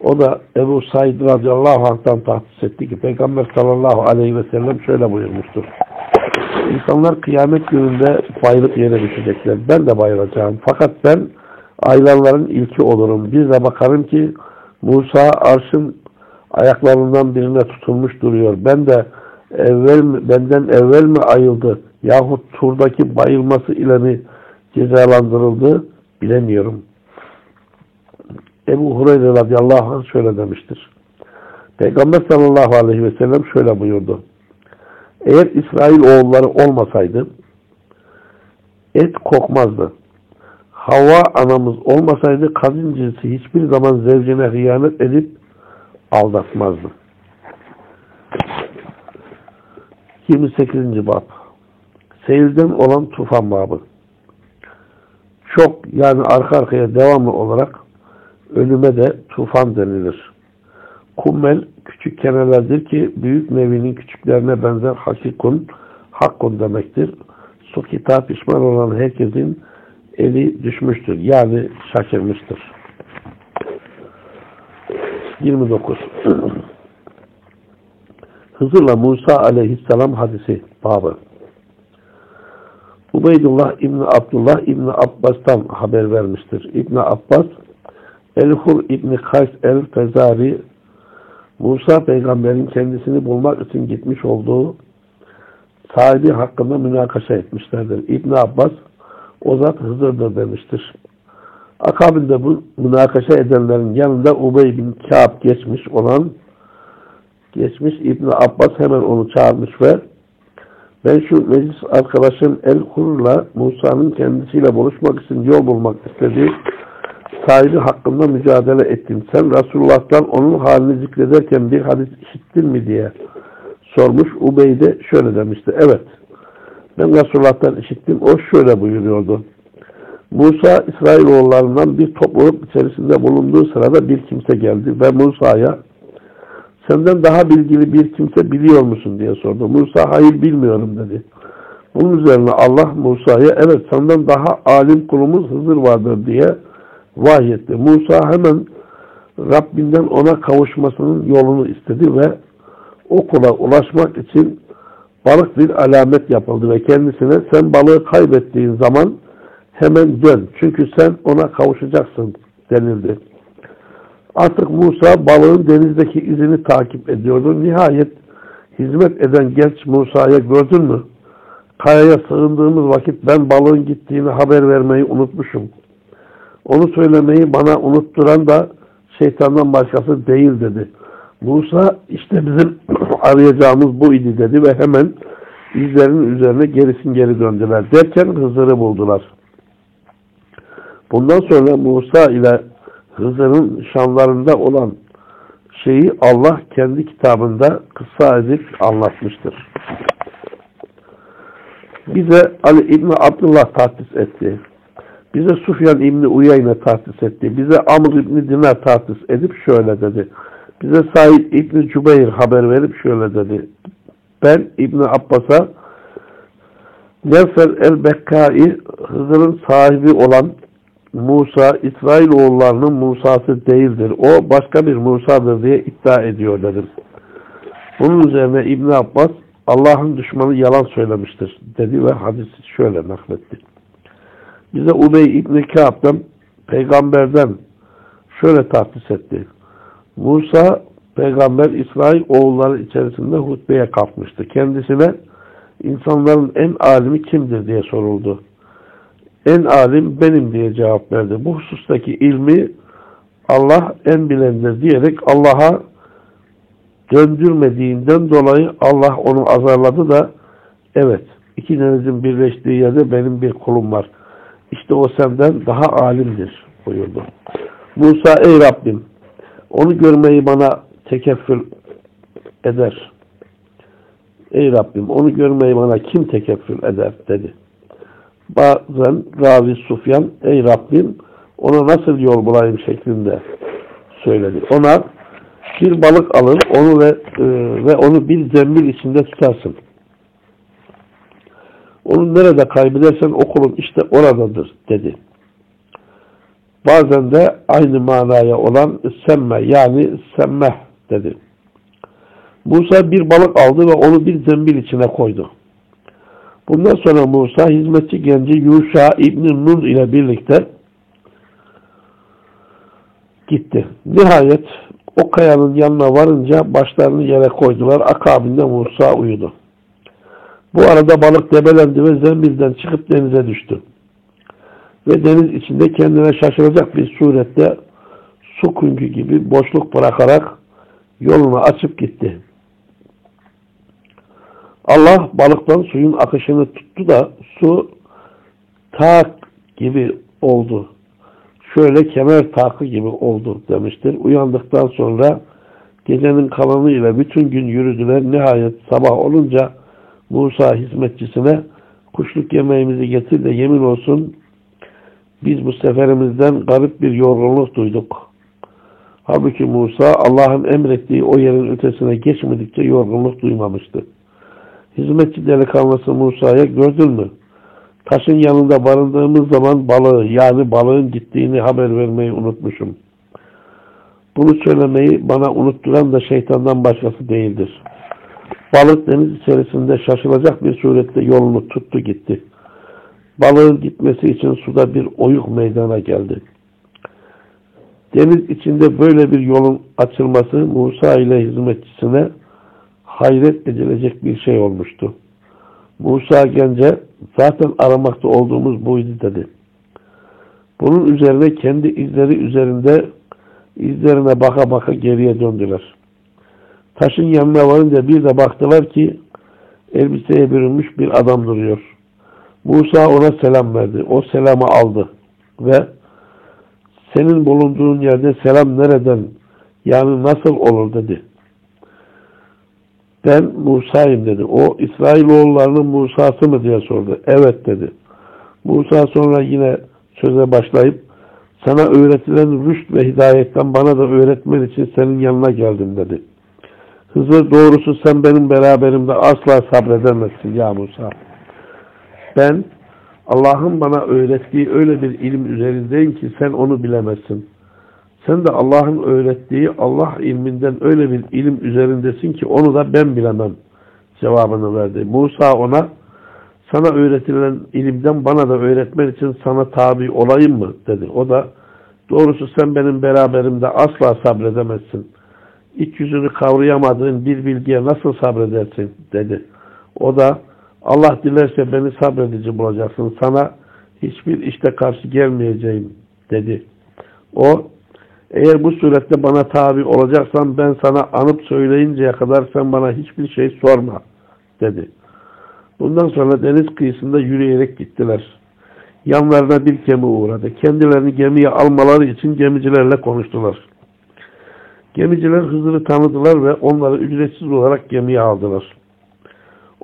o da Ebu Said radıyallahu anh'tan tahsis etti ki Peygamber sallallahu aleyhi ve sellem şöyle buyurmuştur. İnsanlar kıyamet gününde bayılıp yere düşecekler. Ben de bayılacağım. Fakat ben aylarların ilki olurum. Bir de bakarım ki Musa arşın ayaklarından birine tutulmuş duruyor. Ben de evvel mi, benden evvel mi ayıldı yahut turdaki bayılması ile mi cezalandırıldı bilemiyorum. Ebu Hureyre radıyallahu anh şöyle demiştir. Peygamber sallallahu aleyhi ve sellem şöyle buyurdu. Eğer İsrail oğulları olmasaydı et kokmazdı. Hava anamız olmasaydı kadın cinsi hiçbir zaman zevcine hıyanet edip aldatmazdı. 28. bab Seyirden olan tufan babı çok yani arka arkaya devamlı olarak ölüme de tufan denilir. Kummel küçük kenelerdir ki büyük nevinin küçüklerine benzer hakikun, hakkun demektir. Su kitap pişman olan herkesin eli düşmüştür. Yani şaşırmıştır. 29. Hızır'la Musa aleyhisselam hadisi babı. Ubeydullah İbni Abdullah İbni Abbas'tan haber vermiştir. İbni Abbas El-Hur İbni Kays el-Fezari Musa peygamberin kendisini bulmak için gitmiş olduğu sahibi hakkında münakaşa etmişlerdir. İbn Abbas o zat Hızır'dır demiştir. Akabinde bu münakaşa edenlerin yanında Ubey bin Kâb geçmiş olan geçmiş İbn Abbas hemen onu çağırmış ve ben şu meclis arkadaşım El Hur'la Musa'nın kendisiyle buluşmak için yol bulmak istediği sahibi hakkında mücadele ettim. Sen Resulullah'tan onun halini zikrederken bir hadis işittin mi diye sormuş. Ubey de şöyle demişti. Evet. Ben Resulullah'tan işittim. O şöyle buyuruyordu. Musa İsrailoğullarından bir topluluk içerisinde bulunduğu sırada bir kimse geldi ve Musa'ya senden daha bilgili bir kimse biliyor musun diye sordu. Musa hayır bilmiyorum dedi. Bunun üzerine Allah Musa'ya evet senden daha alim kulumuz Hızır vardır diye vahyetti. Musa hemen Rabbinden ona kavuşmasının yolunu istedi ve o kula ulaşmak için balık bir alamet yapıldı ve kendisine sen balığı kaybettiğin zaman hemen dön. Çünkü sen ona kavuşacaksın denildi. Artık Musa balığın denizdeki izini takip ediyordu. Nihayet hizmet eden genç Musa'ya gördün mü? Kayaya sığındığımız vakit ben balığın gittiğini haber vermeyi unutmuşum. Onu söylemeyi bana unutturan da şeytandan başkası değil dedi. Musa işte bizim arayacağımız bu idi dedi ve hemen izlerinin üzerine gerisin geri döndüler. Derken Hızır'ı buldular. Bundan sonra Musa ile Hızır'ın şanlarında olan şeyi Allah kendi kitabında kısa edip anlatmıştır. Bize Ali İbni Abdullah tahsis etti. Bize Sufyan İbni Uyeyne tahsis etti. Bize Amr İbni Dinar tahsis edip şöyle dedi. Bize Said İbni Cübeyr haber verip şöyle dedi. Ben İbni Abbas'a Nefer el-Bekkai Hızır'ın sahibi olan Musa, İsrail oğullarının Musa'sı değildir. O başka bir Musa'dır diye iddia ediyor dedim. Bunun üzerine İbn Abbas Allah'ın düşmanı yalan söylemiştir dedi ve hadisi şöyle nakletti. Bize Ubey İbni Kâb'dan peygamberden şöyle tahsis etti. Musa peygamber İsrail oğulları içerisinde hutbeye kalkmıştı. Kendisine insanların en alimi kimdir diye soruldu. En alim benim diye cevap verdi. Bu husustaki ilmi Allah en bilendir diyerek Allah'a döndürmediğinden dolayı Allah onu azarladı da evet iki denizin birleştiği yerde benim bir kulum var. İşte o senden daha alimdir buyurdu. Musa ey Rabbim onu görmeyi bana tekeffül eder. Ey Rabbim onu görmeyi bana kim tekeffül eder dedi. Bazen Ravi Sufyan ey Rabbim ona nasıl yol bulayım şeklinde söyledi. Ona bir balık alır onu ve e, ve onu bir zembil içinde tutarsın. Onu nerede kaybedersen okulun işte oradadır dedi. Bazen de aynı manaya olan semme yani semmeh dedi. Musa bir balık aldı ve onu bir zembil içine koydu. Bundan sonra Musa hizmetçi genci Yuşa İbni Nun ile birlikte gitti. Nihayet o kayanın yanına varınca başlarını yere koydular. Akabinde Musa uyudu. Bu arada balık debelendi ve zembilden çıkıp denize düştü. Ve deniz içinde kendine şaşıracak bir surette su küngü gibi boşluk bırakarak yolunu açıp gitti. Allah balıktan suyun akışını tuttu da su tak gibi oldu. Şöyle kemer takı gibi oldu demiştir. Uyandıktan sonra gecenin kalanı ile bütün gün yürüdüler. Nihayet sabah olunca Musa hizmetçisine kuşluk yemeğimizi getir de yemin olsun biz bu seferimizden garip bir yorgunluk duyduk. Halbuki Musa Allah'ın emrettiği o yerin ötesine geçmedikçe yorgunluk duymamıştı. Hizmetçi delikanlısı Musa'ya gördün mü? Taşın yanında barındığımız zaman balığı yani balığın gittiğini haber vermeyi unutmuşum. Bunu söylemeyi bana unutturan da şeytandan başkası değildir. Balık deniz içerisinde şaşılacak bir surette yolunu tuttu gitti. Balığın gitmesi için suda bir oyuk meydana geldi. Deniz içinde böyle bir yolun açılması Musa ile hizmetçisine hayret edilecek bir şey olmuştu. Musa gence zaten aramakta olduğumuz buydu dedi. Bunun üzerine kendi izleri üzerinde izlerine baka baka geriye döndüler. Taşın yanına varınca bir de baktılar ki elbiseye bürünmüş bir adam duruyor. Musa ona selam verdi. O selamı aldı ve senin bulunduğun yerde selam nereden yani nasıl olur dedi. Ben Musa'yım dedi. O İsrailoğullarının Musa'sı mı diye sordu. Evet dedi. Musa sonra yine söze başlayıp sana öğretilen rüşt ve hidayetten bana da öğretmen için senin yanına geldim dedi. Hızır doğrusu sen benim beraberimde asla sabredemezsin ya Musa. Ben Allah'ın bana öğrettiği öyle bir ilim üzerindeyim ki sen onu bilemezsin. Sen de Allah'ın öğrettiği Allah ilminden öyle bir ilim üzerindesin ki onu da ben bilemem cevabını verdi. Musa ona sana öğretilen ilimden bana da öğretmen için sana tabi olayım mı dedi. O da doğrusu sen benim beraberimde asla sabredemezsin. İç yüzünü kavrayamadığın bir bilgiye nasıl sabredersin dedi. O da Allah dilerse beni sabredici bulacaksın. Sana hiçbir işte karşı gelmeyeceğim dedi. O eğer bu surette bana tabi olacaksan ben sana anıp söyleyinceye kadar sen bana hiçbir şey sorma dedi. Bundan sonra deniz kıyısında yürüyerek gittiler. Yanlarına bir gemi uğradı. Kendilerini gemiye almaları için gemicilerle konuştular. Gemiciler Hızır'ı tanıdılar ve onları ücretsiz olarak gemiye aldılar.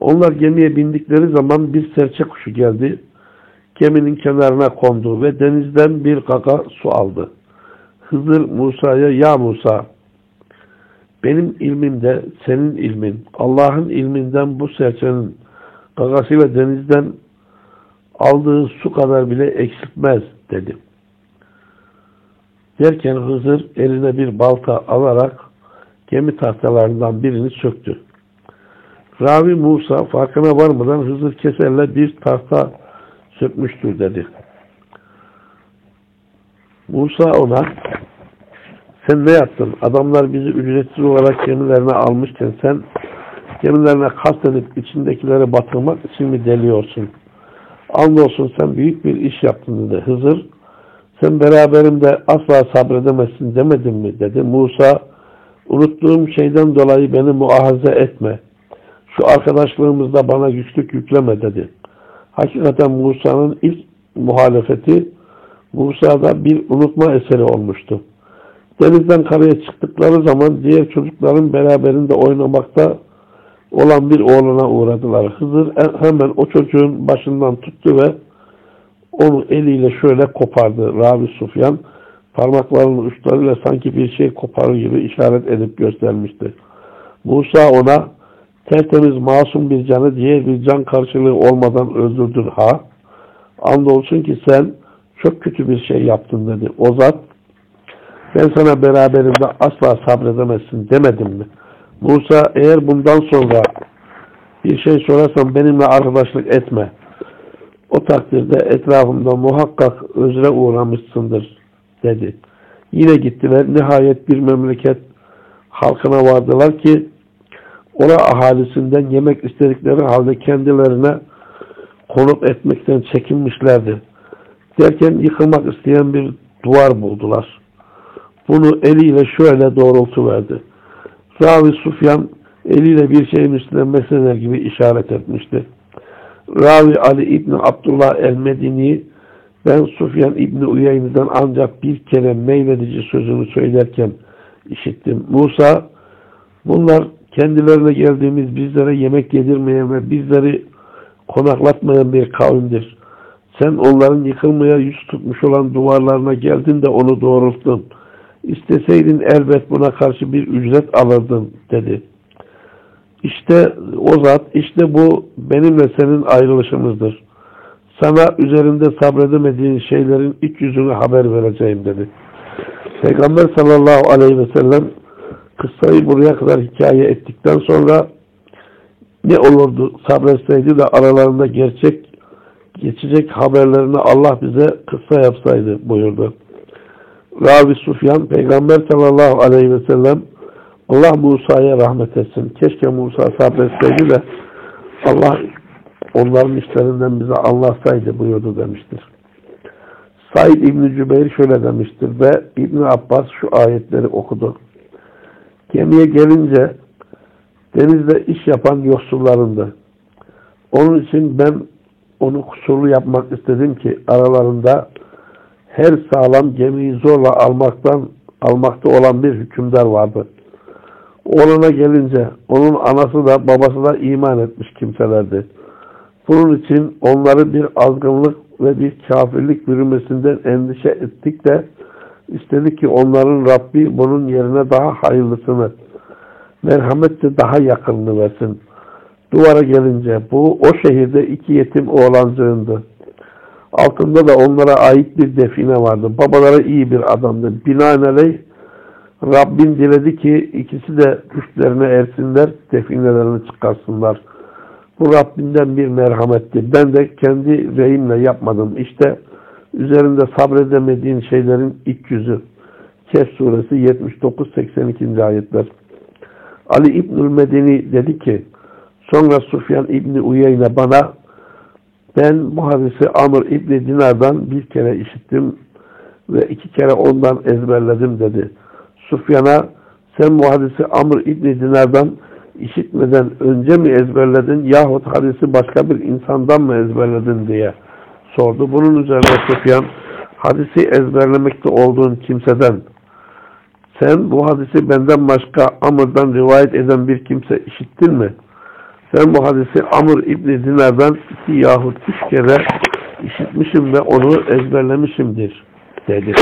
Onlar gemiye bindikleri zaman bir serçe kuşu geldi. Geminin kenarına kondu ve denizden bir kaka su aldı. Hızır Musa'ya ya Musa benim ilmimde senin ilmin Allah'ın ilminden bu serçenin gagasıyla denizden aldığı su kadar bile eksiltmez dedi. Derken Hızır eline bir balta alarak gemi tahtalarından birini söktü. Ravi Musa farkına varmadan Hızır keserle bir tahta sökmüştür dedi. Musa ona sen ne yaptın? Adamlar bizi ücretsiz olarak gemilerine almışken sen gemilerine kastedip içindekileri batırmak için mi deliyorsun? Andolsun sen büyük bir iş yaptın dedi. Hızır sen beraberimde asla sabredemezsin demedim mi dedi. Musa unuttuğum şeyden dolayı beni muahaze etme. Şu arkadaşlığımızda bana güçlük yükleme dedi. Hakikaten Musa'nın ilk muhalefeti Musa'da bir unutma eseri olmuştu. Denizden karaya çıktıkları zaman diğer çocukların beraberinde oynamakta olan bir oğluna uğradılar. Hızır hemen o çocuğun başından tuttu ve onu eliyle şöyle kopardı. Rabi Sufyan parmaklarının uçlarıyla sanki bir şey koparır gibi işaret edip göstermişti. Musa ona tertemiz masum bir canı diğer bir can karşılığı olmadan öldürdün ha. Andolsun ki sen çok kötü bir şey yaptın dedi. O zat ben sana beraberimde asla sabredemezsin demedim mi? Musa eğer bundan sonra bir şey sorarsan benimle arkadaşlık etme. O takdirde etrafımda muhakkak özre uğramışsındır dedi. Yine gittiler. Nihayet bir memleket halkına vardılar ki ora ahalisinden yemek istedikleri halde kendilerine konuk etmekten çekinmişlerdi. Derken yıkılmak isteyen bir duvar buldular. Bunu eliyle şöyle doğrultu verdi. Ravi Sufyan eliyle bir şeyin üstüne mesneler gibi işaret etmişti. Ravi Ali İbni Abdullah el-Medini ben Sufyan İbni Uyeyni'den ancak bir kere meyledici sözünü söylerken işittim. Musa bunlar kendilerine geldiğimiz bizlere yemek yedirmeyen ve bizleri konaklatmayan bir kavimdir. Sen onların yıkılmaya yüz tutmuş olan duvarlarına geldin de onu doğrulttun. İsteseydin elbet buna karşı bir ücret alırdın dedi. İşte o zat, işte bu benimle senin ayrılışımızdır. Sana üzerinde sabredemediğin şeylerin iç yüzünü haber vereceğim dedi. Peygamber sallallahu aleyhi ve sellem kıssayı buraya kadar hikaye ettikten sonra ne olurdu sabretseydi de aralarında gerçek geçecek haberlerini Allah bize kıssa yapsaydı buyurdu. Ravi Sufyan Peygamber sallallahu aleyhi ve sellem Allah Musa'ya rahmet etsin. Keşke Musa sabretseydi de Allah onların işlerinden bize anlatsaydı buyurdu demiştir. Said İbni Cübeyr şöyle demiştir ve İbni Abbas şu ayetleri okudu. Gemiye gelince denizde iş yapan yoksullarındı. Onun için ben onu kusurlu yapmak istedim ki aralarında her sağlam gemiyi zorla almaktan almakta olan bir hükümdar vardı. Oğluna gelince onun anası da babası da iman etmiş kimselerdi. Bunun için onları bir azgınlık ve bir kafirlik bürümesinden endişe ettik de istedik ki onların Rabbi bunun yerine daha hayırlısını merhametle daha yakınını versin. Duvara gelince bu o şehirde iki yetim oğlancığındı. Altında da onlara ait bir define vardı. Babaları iyi bir adamdı. Binaenaleyh Rabbim diledi ki ikisi de üstlerine ersinler, definelerini çıkarsınlar. Bu Rabbinden bir merhametti. Ben de kendi reyimle yapmadım. İşte üzerinde sabredemediğin şeylerin ilk yüzü. Kehf suresi 79-82. ayetler. Ali İbnül Medeni dedi ki sonra Sufyan İbni Uyeyne bana ben bu hadisi Amr İbni Dinar'dan bir kere işittim ve iki kere ondan ezberledim dedi. Sufyan'a sen bu hadisi Amr İbni Dinar'dan işitmeden önce mi ezberledin yahut hadisi başka bir insandan mı ezberledin diye sordu. Bunun üzerine Sufyan hadisi ezberlemekte olduğun kimseden sen bu hadisi benden başka Amr'dan rivayet eden bir kimse işittin mi? Sen bu hadisi Amr İbni Dinar'dan iki yahut üç kere işitmişim ve onu ezberlemişimdir dedi.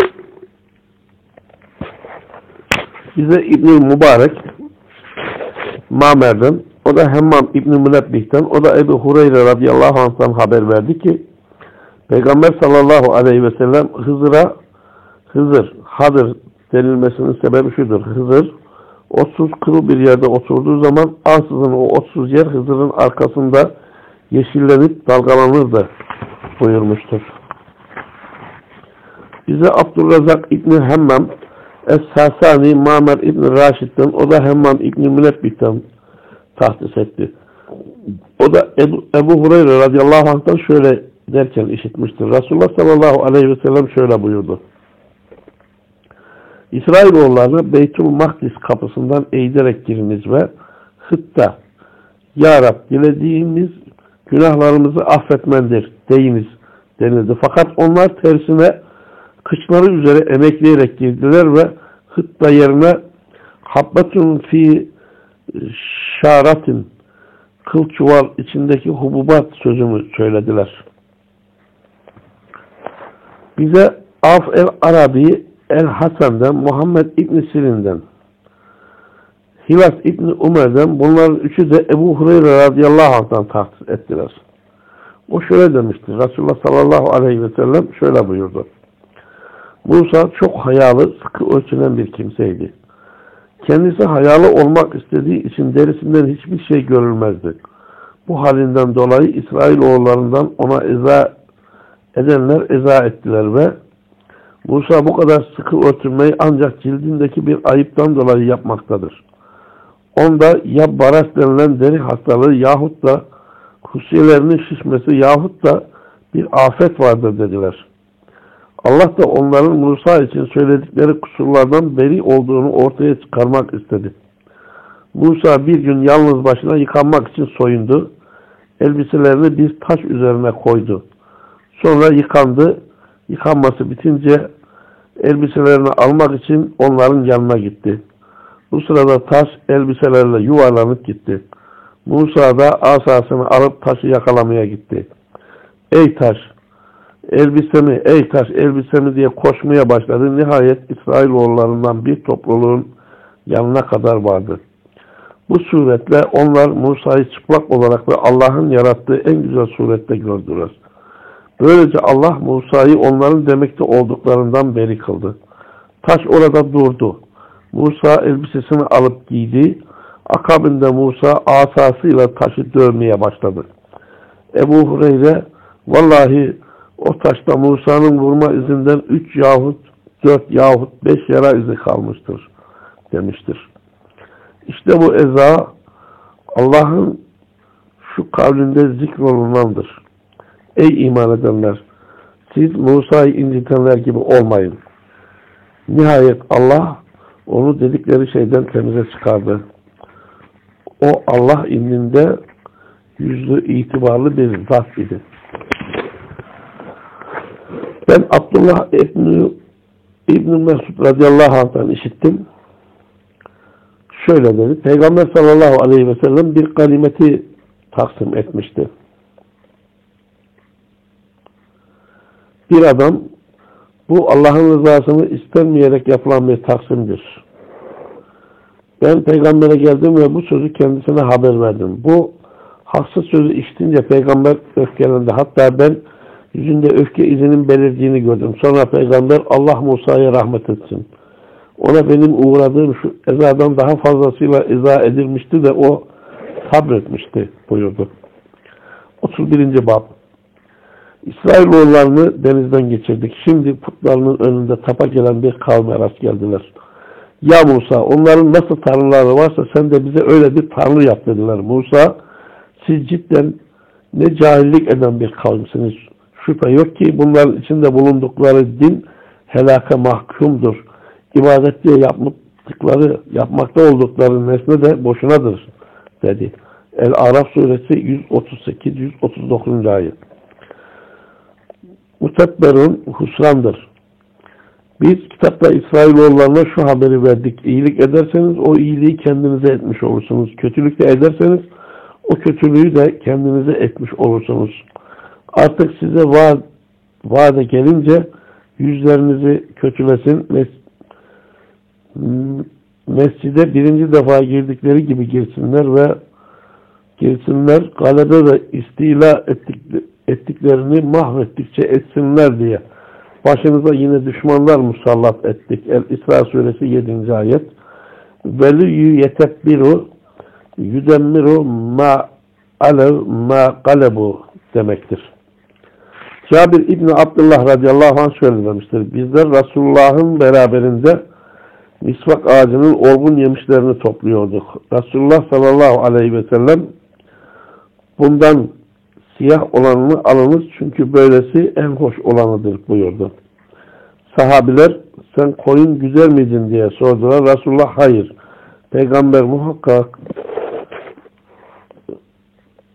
Bize İbn Mübarek Mamer'den, o da Hemmam İbn-i Münebbih'ten, o da Ebu Hureyre radıyallahu anh'tan haber verdi ki Peygamber sallallahu aleyhi ve sellem Hızır'a Hızır, Hadır denilmesinin sebebi şudur. Hızır otsuz kuru bir yerde oturduğu zaman ansızın o otsuz yer Hızır'ın arkasında yeşillenip dalgalanırdı buyurmuştur. Bize Abdurrazak İbni Hemmam Es-Sasani Mamer İbni Raşid'den o da Hemmam İbni Münebbih'ten tahsis etti. O da Ebu, Ebu Hureyre radıyallahu anh'tan şöyle derken işitmiştir. Resulullah sallallahu aleyhi ve sellem şöyle buyurdu. İsrailoğullarına Beytül Makdis kapısından eğilerek giriniz ve hıtta Ya Rab dilediğimiz günahlarımızı affetmendir deyiniz denildi. Fakat onlar tersine kıçları üzere emekleyerek girdiler ve hıtta yerine habbatun fi şaratin kıl çuval içindeki hububat sözümü söylediler. Bize Af el-Arabi el-Hasan'dan, Muhammed İbni Sirin'den, Hilas İbni Umer'den bunların üçü de Ebu Hureyre radıyallahu anh'tan tahsis ettiler. O şöyle demiştir. Resulullah sallallahu aleyhi ve sellem şöyle buyurdu. Musa çok hayalı, sıkı ölçülen bir kimseydi. Kendisi hayalı olmak istediği için derisinden hiçbir şey görülmezdi. Bu halinden dolayı İsrailoğullarından ona eza edenler eza ettiler ve Musa bu kadar sıkı örtünmeyi ancak cildindeki bir ayıptan dolayı yapmaktadır. Onda ya baras denilen deri hastalığı yahut da husiyelerinin şişmesi yahut da bir afet vardır dediler. Allah da onların Musa için söyledikleri kusurlardan beri olduğunu ortaya çıkarmak istedi. Musa bir gün yalnız başına yıkanmak için soyundu. Elbiselerini bir taş üzerine koydu. Sonra yıkandı. Yıkanması bitince elbiselerini almak için onların yanına gitti. Bu sırada taş elbiselerle yuvarlanıp gitti. Musa da asasını alıp taşı yakalamaya gitti. Ey taş! Elbisemi, ey taş elbisemi diye koşmaya başladı. Nihayet İsrailoğullarından bir topluluğun yanına kadar vardı. Bu suretle onlar Musa'yı çıplak olarak ve Allah'ın yarattığı en güzel surette gördüler. Böylece Allah Musa'yı onların demekte olduklarından beri kıldı. Taş orada durdu. Musa elbisesini alıp giydi. Akabinde Musa asasıyla taşı dövmeye başladı. Ebu Hureyre vallahi o taşta Musa'nın vurma izinden üç yahut dört yahut beş yara izi kalmıştır demiştir. İşte bu eza Allah'ın şu kavlinde zikrolunandır. Ey iman edenler! Siz Musa'yı incitenler gibi olmayın. Nihayet Allah onu dedikleri şeyden temize çıkardı. O Allah indinde yüzlü itibarlı bir zat idi. Ben Abdullah İbni, İbni Mesud radıyallahu anh'tan işittim. Şöyle dedi. Peygamber sallallahu aleyhi ve sellem bir ganimeti taksim etmişti. Bir adam bu Allah'ın rızasını istenmeyerek yapılan bir taksimdir. Ben peygambere geldim ve bu sözü kendisine haber verdim. Bu haksız sözü işitince peygamber öfkelendi. Hatta ben yüzünde öfke izinin belirdiğini gördüm. Sonra peygamber Allah Musa'ya rahmet etsin. Ona benim uğradığım şu ezadan daha fazlasıyla izah edilmişti de o sabretmişti buyurdu. 31. Bab İsrailoğullarını denizden geçirdik. Şimdi putlarının önünde tapa gelen bir kavme rast geldiler. Ya Musa onların nasıl tanrıları varsa sen de bize öyle bir tanrı yap dediler. Musa siz cidden ne cahillik eden bir kavimsiniz. Şüphe yok ki bunların içinde bulundukları din helaka mahkumdur. İbadet diye yaptıkları, yapmakta oldukları nesne de boşunadır dedi. El-Araf suresi 138-139. ayet. Mutabberun husrandır. Biz kitapta İsrailoğullarına şu haberi verdik. İyilik ederseniz o iyiliği kendinize etmiş olursunuz. Kötülük de ederseniz o kötülüğü de kendinize etmiş olursunuz. Artık size vaat, vaade gelince yüzlerinizi kötülesin. Mes mescide birinci defa girdikleri gibi girsinler ve girsinler galebe ve istila ettik, ettiklerini mahvettikçe etsinler diye başınıza yine düşmanlar musallat ettik. El-İsra suresi 7. ayet. Veliyü yetebbiru yüdemmiru ma alev ma galebu demektir. Cabir İbni Abdullah radıyallahu anh şöyle demiştir. Bizler Resulullah'ın beraberinde misvak ağacının olgun yemişlerini topluyorduk. Resulullah sallallahu aleyhi ve sellem bundan siyah olanını alınız çünkü böylesi en hoş olanıdır buyurdu. Sahabiler sen koyun güzel miydin diye sordular. Resulullah hayır. Peygamber muhakkak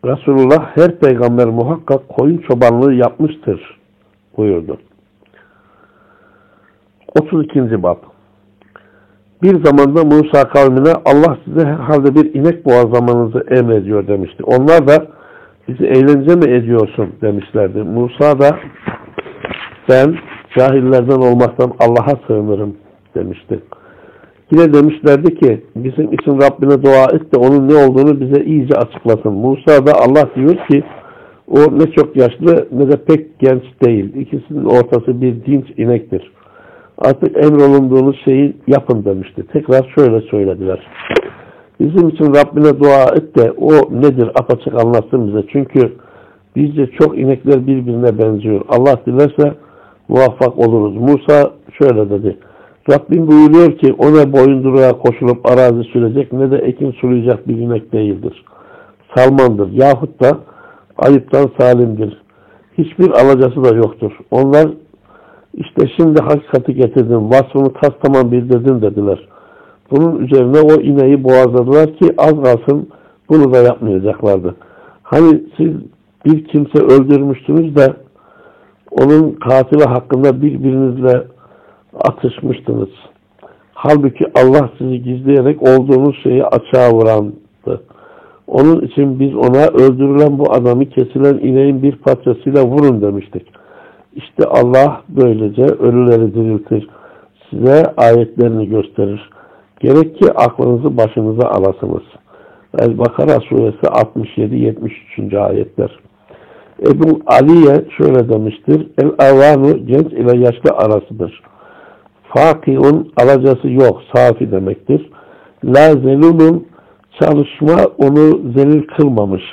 Resulullah her peygamber muhakkak koyun çobanlığı yapmıştır buyurdu. 32. Bab Bir zamanda Musa kavmine Allah size herhalde bir inek boğazlamanızı emrediyor demişti. Onlar da bizi eğlence mi ediyorsun demişlerdi. Musa da ben cahillerden olmaktan Allah'a sığınırım demişti. Yine demişlerdi ki bizim için Rabbine dua et de onun ne olduğunu bize iyice açıklasın. Musa da Allah diyor ki o ne çok yaşlı ne de pek genç değil. İkisinin ortası bir dinç inektir. Artık emrolunduğunuz şeyi yapın demişti. Tekrar şöyle söylediler. Bizim için Rabbine dua et de o nedir apaçık anlatsın bize. Çünkü bizce çok inekler birbirine benziyor. Allah dilerse muvaffak oluruz. Musa şöyle dedi. Rabbim buyuruyor ki o ne boyunduruğa koşulup arazi sürecek ne de ekin sulayacak bir inek değildir. Salmandır yahut da ayıptan salimdir. Hiçbir alacası da yoktur. Onlar işte şimdi hakikati getirdim, vasfını tas tamam bildirdim dediler. Bunun üzerine o ineği boğazladılar ki az kalsın bunu da yapmayacaklardı. Hani siz bir kimse öldürmüştünüz de onun katili hakkında birbirinizle atışmıştınız. Halbuki Allah sizi gizleyerek olduğunuz şeyi açığa vurandı. Onun için biz ona öldürülen bu adamı kesilen ineğin bir parçasıyla vurun demiştik. İşte Allah böylece ölüleri diriltir. Size ayetlerini gösterir. Gerek ki aklınızı başınıza alasınız. El-Bakara suresi 67-73. ayetler. Ebu Aliye şöyle demiştir. El-avanu genç ile yaşlı arasıdır. Fakihun alacası yok, safi demektir. La zelulun çalışma onu zelil kılmamış.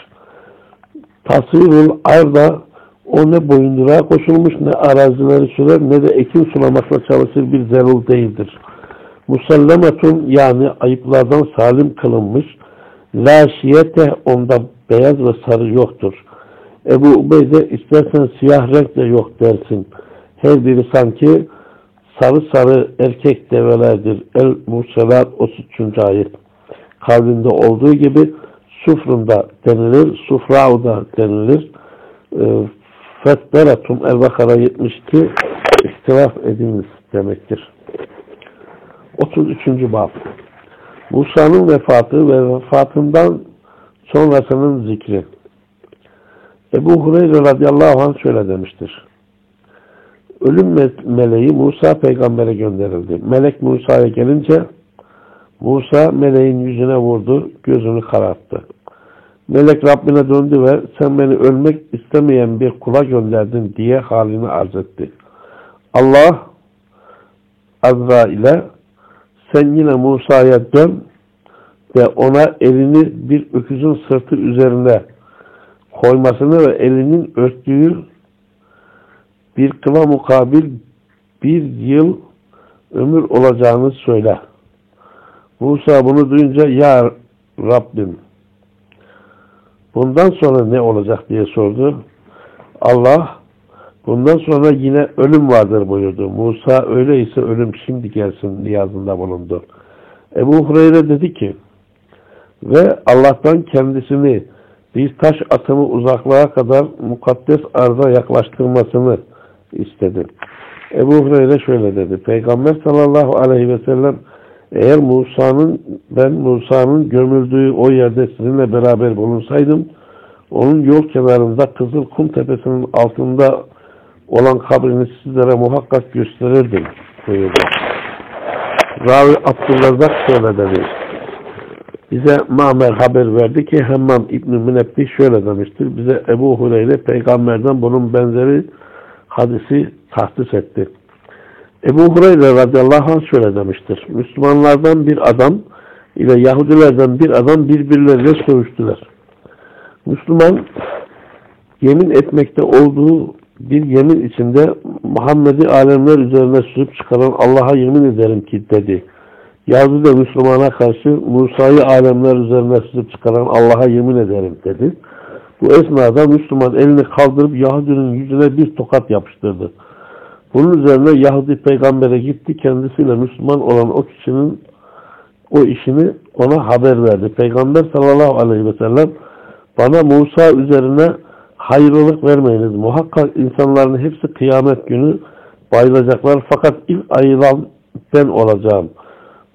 Tasvirul arda o ne boyunduruğa koşulmuş ne arazileri sürer ne de ekin sulamakla çalışır bir zelul değildir. Musallametun yani ayıplardan salim kılınmış. La şiyete onda beyaz ve sarı yoktur. Ebu Ubeyde istersen siyah renk de yok dersin. Her biri sanki sarı sarı erkek develerdir. El Murselat 33. ayet. Kalbinde olduğu gibi sufrunda denilir, sufrauda denilir. E, Fetberatum El-Bakara 72 ihtilaf ediniz demektir. 33. Bab Musa'nın vefatı ve vefatından sonrasının zikri. Ebu Hureyre radıyallahu anh şöyle demiştir. Ölüm meleği Musa peygambere gönderildi. Melek Musa'ya gelince Musa meleğin yüzüne vurdu, gözünü kararttı. Melek Rabbine döndü ve sen beni ölmek istemeyen bir kula gönderdin diye halini arz etti. Allah Azra ile sen yine Musa'ya dön ve ona elini bir öküzün sırtı üzerine koymasını ve elinin örttüğü bir kıla mukabil bir yıl ömür olacağını söyle. Musa bunu duyunca ya Rabbim bundan sonra ne olacak diye sordu. Allah bundan sonra yine ölüm vardır buyurdu. Musa öyleyse ölüm şimdi gelsin niyazında bulundu. Ebu Hureyre dedi ki ve Allah'tan kendisini bir taş atımı uzaklığa kadar mukaddes arza yaklaştırmasını istedi. Ebu Hureyre şöyle dedi. Peygamber sallallahu aleyhi ve sellem eğer Musa'nın ben Musa'nın gömüldüğü o yerde sizinle beraber bulunsaydım onun yol kenarında Kızıl Kum Tepesi'nin altında olan kabrini sizlere muhakkak gösterirdim buyurdu. Ravi Abdülrezzak şöyle dedi. Bize Mamer haber verdi ki Hemmam İbn-i şöyle demiştir. Bize Ebu Hureyre peygamberden bunun benzeri hadisi tahsis etti. Ebu Hureyre radıyallahu anh şöyle demiştir. Müslümanlardan bir adam ile Yahudilerden bir adam birbirleriyle sövüştüler. Müslüman yemin etmekte olduğu bir yemin içinde Muhammed'i alemler üzerine sürüp çıkaran Allah'a yemin ederim ki dedi. Yahudi de Müslümana karşı Musa'yı alemler üzerine sürüp çıkaran Allah'a yemin ederim dedi. Bu esnada Müslüman elini kaldırıp Yahudinin yüzüne bir tokat yapıştırdı. Bunun üzerine Yahudi peygambere gitti. Kendisiyle Müslüman olan o kişinin o işini ona haber verdi. Peygamber sallallahu aleyhi ve sellem bana Musa üzerine hayırlılık vermeyiniz. Muhakkak insanların hepsi kıyamet günü bayılacaklar. Fakat ilk ayılan ben olacağım.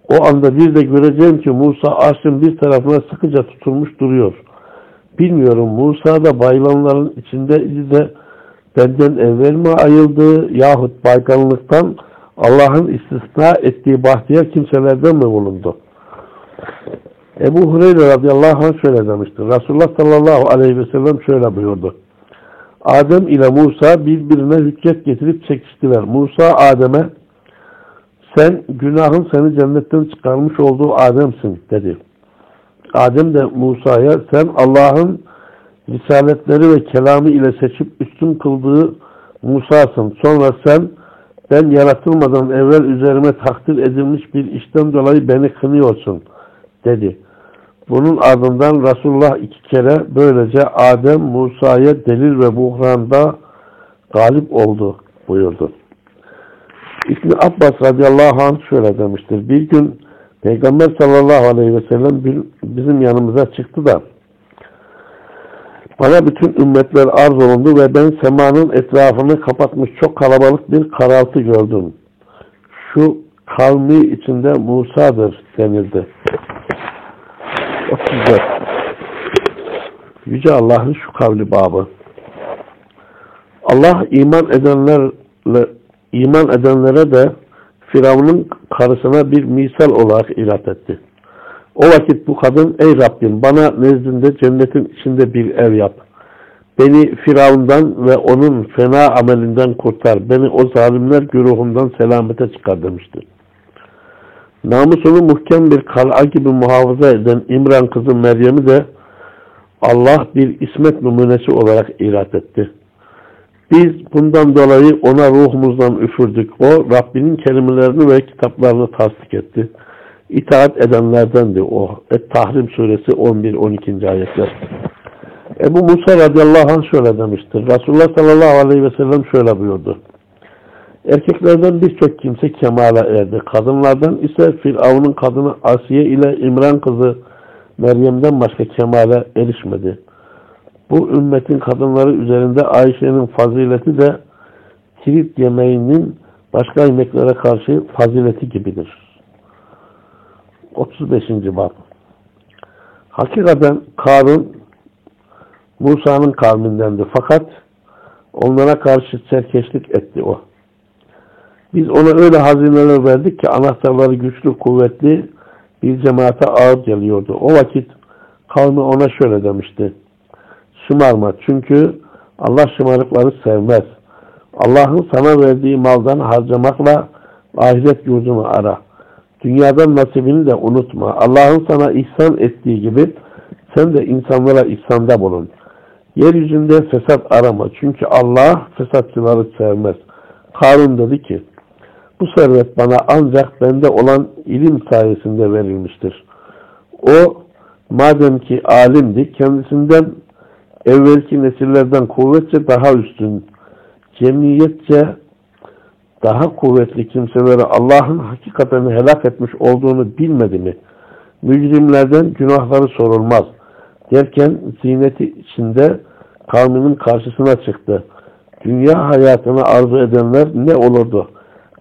O anda bir de göreceğim ki Musa arşın bir tarafına sıkıca tutulmuş duruyor. Bilmiyorum Musa da bayılanların içinde de benden evvel mi ayıldı yahut baykanlıktan Allah'ın istisna ettiği bahtiyar kimselerden mi bulundu? Ebu Hureyre radıyallahu anh şöyle demiştir. Resulullah sallallahu aleyhi ve sellem şöyle buyurdu. Adem ile Musa birbirine hüccet getirip çekiştiler. Musa Adem'e sen günahın seni cennetten çıkarmış olduğu Adem'sin dedi. Adem de Musa'ya sen Allah'ın risaletleri ve kelamı ile seçip üstün kıldığı Musa'sın. Sonra sen ben yaratılmadan evvel üzerime takdir edilmiş bir işten dolayı beni kınıyorsun dedi. Bunun ardından Resulullah iki kere böylece Adem Musa'ya delil ve buhranda galip oldu buyurdu. İbni Abbas radıyallahu anh şöyle demiştir. Bir gün Peygamber sallallahu aleyhi ve sellem bizim yanımıza çıktı da bana bütün ümmetler arz olundu ve ben semanın etrafını kapatmış çok kalabalık bir karaltı gördüm. Şu kavmi içinde Musa'dır denildi. 34 Yüce Allah'ın şu kavli babı. Allah iman edenlerle iman edenlere de Firavun'un karısına bir misal olarak ilat etti. O vakit bu kadın ey Rabbim bana nezdinde cennetin içinde bir ev yap. Beni Firavun'dan ve onun fena amelinden kurtar. Beni o zalimler güruhundan selamete çıkar demiştir. Namusunu muhkem bir kal'a gibi muhafaza eden İmran kızı Meryem'i de Allah bir ismet numunesi olarak irat etti. Biz bundan dolayı ona ruhumuzdan üfürdük. O Rabbinin kelimelerini ve kitaplarını tasdik etti. İtaat edenlerdendi o. Et-Tahrim suresi 11-12. ayetler. Ebu Musa radıyallahu anh şöyle demiştir. Resulullah sallallahu aleyhi ve sellem şöyle buyurdu. Erkeklerden birçok kimse kemale erdi. Kadınlardan ise Firavun'un kadını Asiye ile İmran kızı Meryem'den başka kemale erişmedi. Bu ümmetin kadınları üzerinde Ayşe'nin fazileti de Tirit yemeğinin başka yemeklere karşı fazileti gibidir. 35. bab Hakikaten Karun Musa'nın kavmindendi. Fakat onlara karşı serkeşlik etti o. Biz ona öyle hazineler verdik ki anahtarları güçlü, kuvvetli bir cemaate ağır geliyordu. O vakit kavmi ona şöyle demişti. Şımarma çünkü Allah şımarıkları sevmez. Allah'ın sana verdiği maldan harcamakla ahiret yurdunu ara. Dünyadan nasibini de unutma. Allah'ın sana ihsan ettiği gibi sen de insanlara ihsanda bulun. Yeryüzünde fesat arama. Çünkü Allah fesatçıları sevmez. Karun dedi ki, bu servet bana ancak bende olan ilim sayesinde verilmiştir. O, madem ki alimdi, kendisinden evvelki nesillerden kuvvetçe daha üstün, cemiyetçe daha kuvvetli kimseleri Allah'ın hakikaten helak etmiş olduğunu bilmedi mi? Mücrimlerden günahları sorulmaz. Derken ziyneti içinde kavminin karşısına çıktı. Dünya hayatını arzu edenler ne olurdu?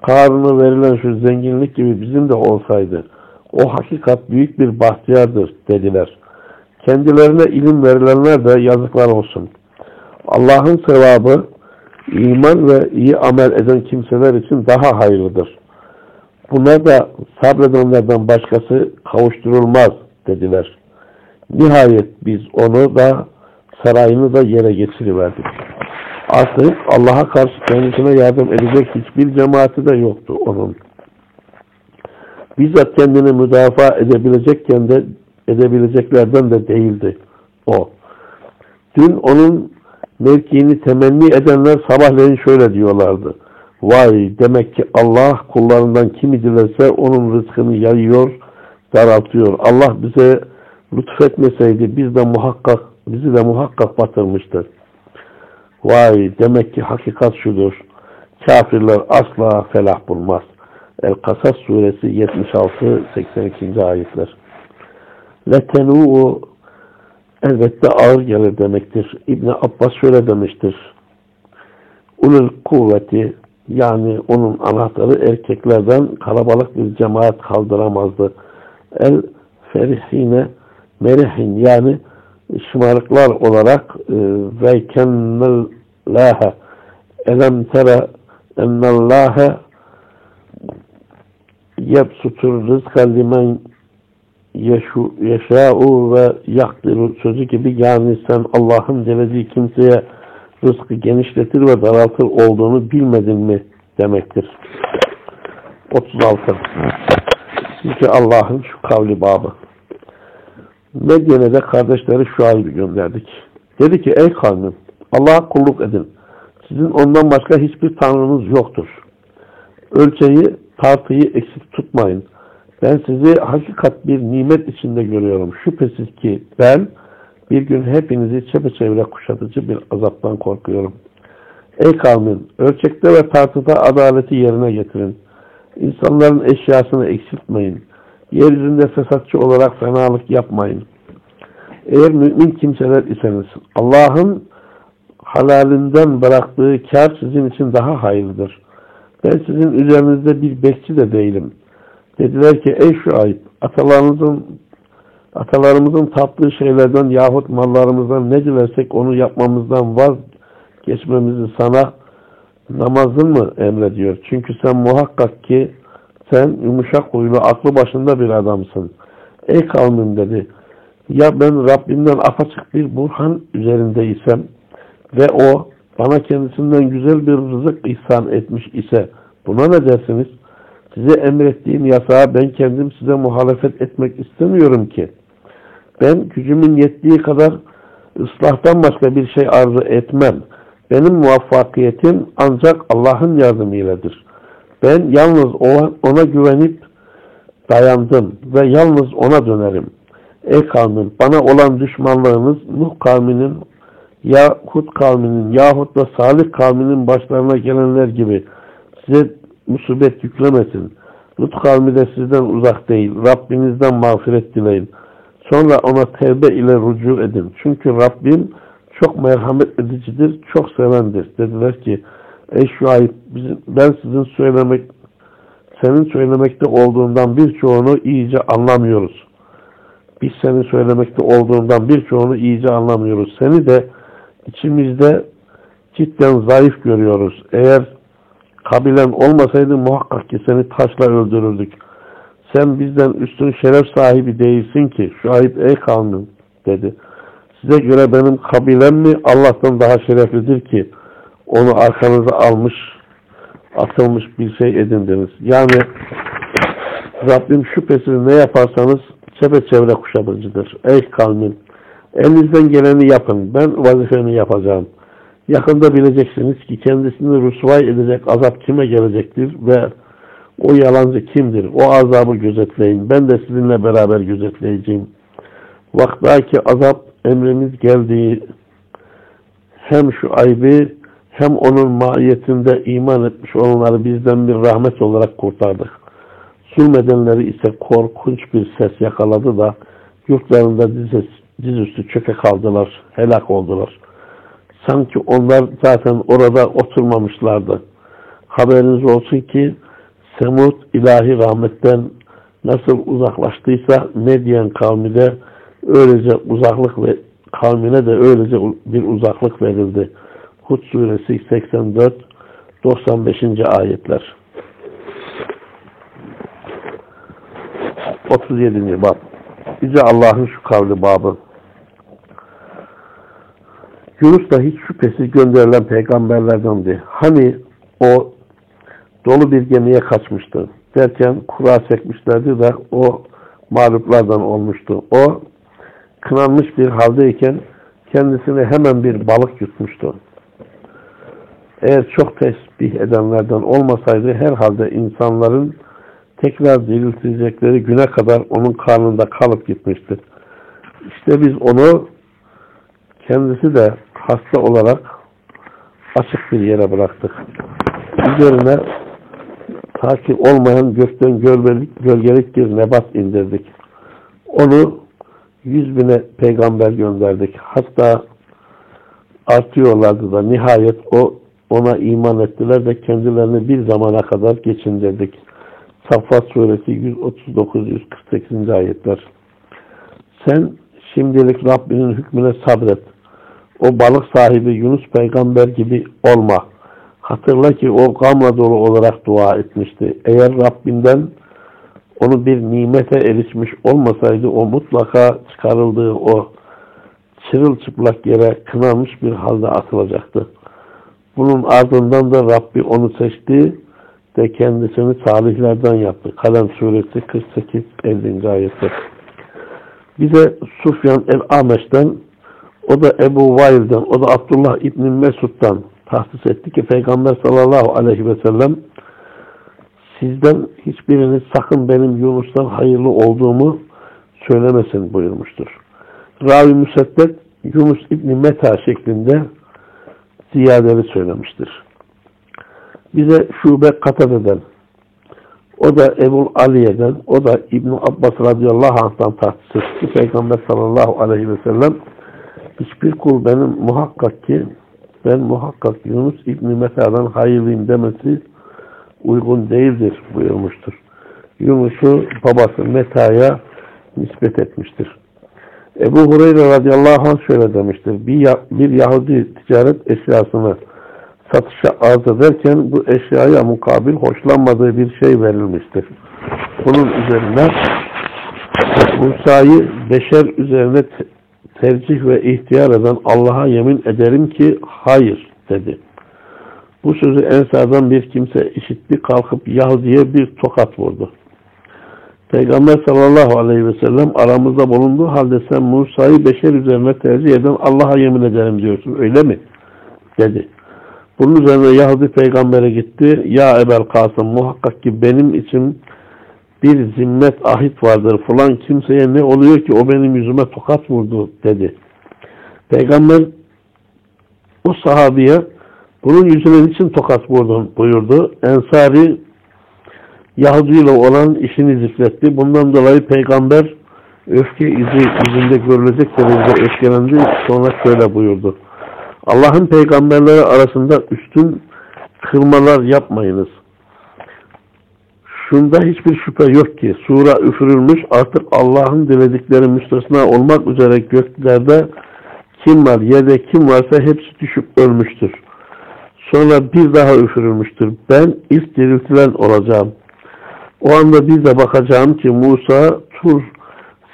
Karnına verilen şu zenginlik gibi bizim de olsaydı. O hakikat büyük bir bahtiyardır dediler. Kendilerine ilim verilenler de yazıklar olsun. Allah'ın sevabı iman ve iyi amel eden kimseler için daha hayırlıdır. Buna da sabredenlerden başkası kavuşturulmaz dediler. Nihayet biz onu da sarayını da yere geçiriverdik. Artık Allah'a karşı kendisine yardım edecek hiçbir cemaati de yoktu onun. Bizzat kendini müdafaa edebilecekken de edebileceklerden de değildi o. Dün onun mevkiini temenni edenler sabahleyin şöyle diyorlardı. Vay demek ki Allah kullarından kimi dilerse onun rızkını yayıyor, daraltıyor. Allah bize lütfetmeseydi biz de muhakkak bizi de muhakkak batırmıştır. Vay demek ki hakikat şudur. Kafirler asla felah bulmaz. El-Kasas suresi 76-82. ayetler. Letenu'u elbette ağır gelir demektir. İbni Abbas şöyle demiştir. Ulul kuvveti yani onun anahtarı erkeklerden kalabalık bir cemaat kaldıramazdı. El ferihine merihin yani şımarıklar olarak e, ve kennellâhe elem tere ennallâhe yebsutur rızka limen yeşu, yeşâ'u ve yakdiru sözü gibi yani sen Allah'ın dilediği kimseye rızkı genişletir ve daraltır olduğunu bilmedin mi demektir. 36. Çünkü Allah'ın şu kavli babı. Medyene'de kardeşleri Şuayb'i gönderdik. Dedi ki ey kavmim Allah'a kulluk edin. Sizin ondan başka hiçbir tanrınız yoktur. Ölçeyi, tartıyı eksik tutmayın. Ben sizi hakikat bir nimet içinde görüyorum. Şüphesiz ki ben bir gün hepinizi çepeçevre kuşatıcı bir azaptan korkuyorum. Ey kavmin, ölçekte ve tartıda adaleti yerine getirin. İnsanların eşyasını eksiltmeyin. Yeryüzünde fesatçı olarak fenalık yapmayın. Eğer mümin kimseler iseniz Allah'ın halalinden bıraktığı kar sizin için daha hayırlıdır. Ben sizin üzerinizde bir bekçi de değilim. Dediler ki ey şu ayıp atalarımızın atalarımızın tattığı şeylerden yahut mallarımızdan ne dilersek onu yapmamızdan vazgeçmemizi sana namazın mı emrediyor? Çünkü sen muhakkak ki sen yumuşak huylu, aklı başında bir adamsın. Ey kavmim dedi. Ya ben Rabbimden apaçık bir burhan üzerindeysem ve o bana kendisinden güzel bir rızık ihsan etmiş ise buna ne dersiniz? Size emrettiğim yasağa ben kendim size muhalefet etmek istemiyorum ki. Ben gücümün yettiği kadar ıslahtan başka bir şey arzu etmem. Benim muvaffakiyetim ancak Allah'ın yardımıyladır. Ben yalnız ona güvenip dayandım ve yalnız ona dönerim. Ey kavmin bana olan düşmanlığınız Nuh kavminin ya Hud kavminin yahut da Salih kavminin başlarına gelenler gibi size musibet yüklemesin. Lut kavmi de sizden uzak değil. Rabbinizden mağfiret dileyin. Sonra ona tevbe ile rücu edin. Çünkü Rabbim çok merhamet edicidir, çok sevendir. Dediler ki Ey Şuayb ben sizin söylemek senin söylemekte olduğundan birçoğunu iyice anlamıyoruz. Biz senin söylemekte olduğundan birçoğunu iyice anlamıyoruz. Seni de içimizde cidden zayıf görüyoruz. Eğer kabilen olmasaydı muhakkak ki seni taşla öldürürdük. Sen bizden üstün şeref sahibi değilsin ki ayıp ey kavmin dedi. Size göre benim kabilem mi Allah'tan daha şereflidir ki onu arkanıza almış atılmış bir şey edindiniz. Yani Rabbim şüphesiz ne yaparsanız çepeçevre kuşatıcıdır. Ey kavmin elinizden geleni yapın. Ben vazifemi yapacağım. Yakında bileceksiniz ki kendisini rüsvay edecek azap kime gelecektir ve o yalancı kimdir? O azabı gözetleyin. Ben de sizinle beraber gözetleyeceğim. Vaktaki azap emrimiz geldiği hem şu aybi hem onun mahiyetinde iman etmiş olanları bizden bir rahmet olarak kurtardık. Zulmedenleri ise korkunç bir ses yakaladı da yurtlarında diz, dizüstü çöke kaldılar, helak oldular. Sanki onlar zaten orada oturmamışlardı. Haberiniz olsun ki Semud ilahi rahmetten nasıl uzaklaştıysa Medyen kavmi de öylece uzaklık ve kavmine de öylece bir uzaklık verildi. Hud suresi 84 95. ayetler. 37. bab. Bize Allah'ın şu kavli babı. Yunus da hiç şüphesiz gönderilen peygamberlerdendi. Hani o dolu bir gemiye kaçmıştı. Derken kura çekmişlerdi de o mağluplardan olmuştu. O kınanmış bir haldeyken kendisine hemen bir balık yutmuştu. Eğer çok tesbih edenlerden olmasaydı herhalde insanların tekrar diriltilecekleri güne kadar onun karnında kalıp gitmiştir. İşte biz onu kendisi de hasta olarak açık bir yere bıraktık. Üzerine takip olmayan gökten gölgelik, gölgelik bir nebat indirdik. Onu yüz bine peygamber gönderdik. Hatta artıyorlardı da nihayet o ona iman ettiler ve kendilerini bir zamana kadar geçindirdik. Saffat suresi 139-148. ayetler. Sen şimdilik Rabbinin hükmüne sabret. O balık sahibi Yunus peygamber gibi olma. Hatırla ki o gamla dolu olarak dua etmişti. Eğer Rabbinden onu bir nimete erişmiş olmasaydı o mutlaka çıkarıldığı o çırılçıplak yere kınanmış bir halde atılacaktı. Bunun ardından da Rabbi onu seçti ve kendisini salihlerden yaptı. Kalem suresi 48-50. ayette. Bize Sufyan el-Ameş'ten o da Ebu Vail'den, o da Abdullah İbni Mesud'dan tahsis etti ki Peygamber sallallahu aleyhi ve sellem sizden hiçbiriniz sakın benim Yunus'tan hayırlı olduğumu söylemesin buyurmuştur. Ravi Müseddet Yunus İbni Meta şeklinde ziyadeleri söylemiştir. Bize şube Katade'den, o da Ebu Aliye'den, o da İbn Abbas radıyallahu anh'tan tahsis etti. Peygamber sallallahu aleyhi ve sellem hiçbir kul benim muhakkak ki ben muhakkak Yunus İbni Meta'dan hayırlıyım demesi uygun değildir buyurmuştur. Yunus'u babası Meta'ya nispet etmiştir. Ebu Hureyre radıyallahu anh şöyle demiştir. Bir, bir Yahudi ticaret eşyasını satışa arz ederken bu eşyaya mukabil hoşlanmadığı bir şey verilmiştir. Bunun üzerine Musa'yı beşer üzerine tercih ve ihtiyar eden Allah'a yemin ederim ki hayır dedi. Bu sözü Ensar'dan bir kimse işitti kalkıp Yahudi'ye bir tokat vurdu. Peygamber sallallahu aleyhi ve sellem aramızda bulunduğu halde sen Musa'yı beşer üzerine tercih eden Allah'a yemin ederim diyorsun öyle mi? dedi. Bunun üzerine Yahudi peygambere gitti. Ya Ebel Kasım muhakkak ki benim için bir zimmet ahit vardır. Falan kimseye ne oluyor ki o benim yüzüme tokat vurdu dedi. Peygamber o sahabiye bunun yüzüne için tokat vurdun buyurdu. Ensari Yahudi ile olan işini zikretti. Bundan dolayı peygamber öfke izi yüzünde görülecek derecede öfkelendi. Sonra şöyle buyurdu. Allah'ın peygamberleri arasında üstün kırmalar yapmayınız. Şunda hiçbir şüphe yok ki sura üfürülmüş artık Allah'ın diledikleri müstesna olmak üzere göklerde kim var, yerde kim varsa hepsi düşüp ölmüştür. Sonra bir daha üfürülmüştür. Ben ilk diriltilen olacağım. O anda bir de bakacağım ki Musa Tur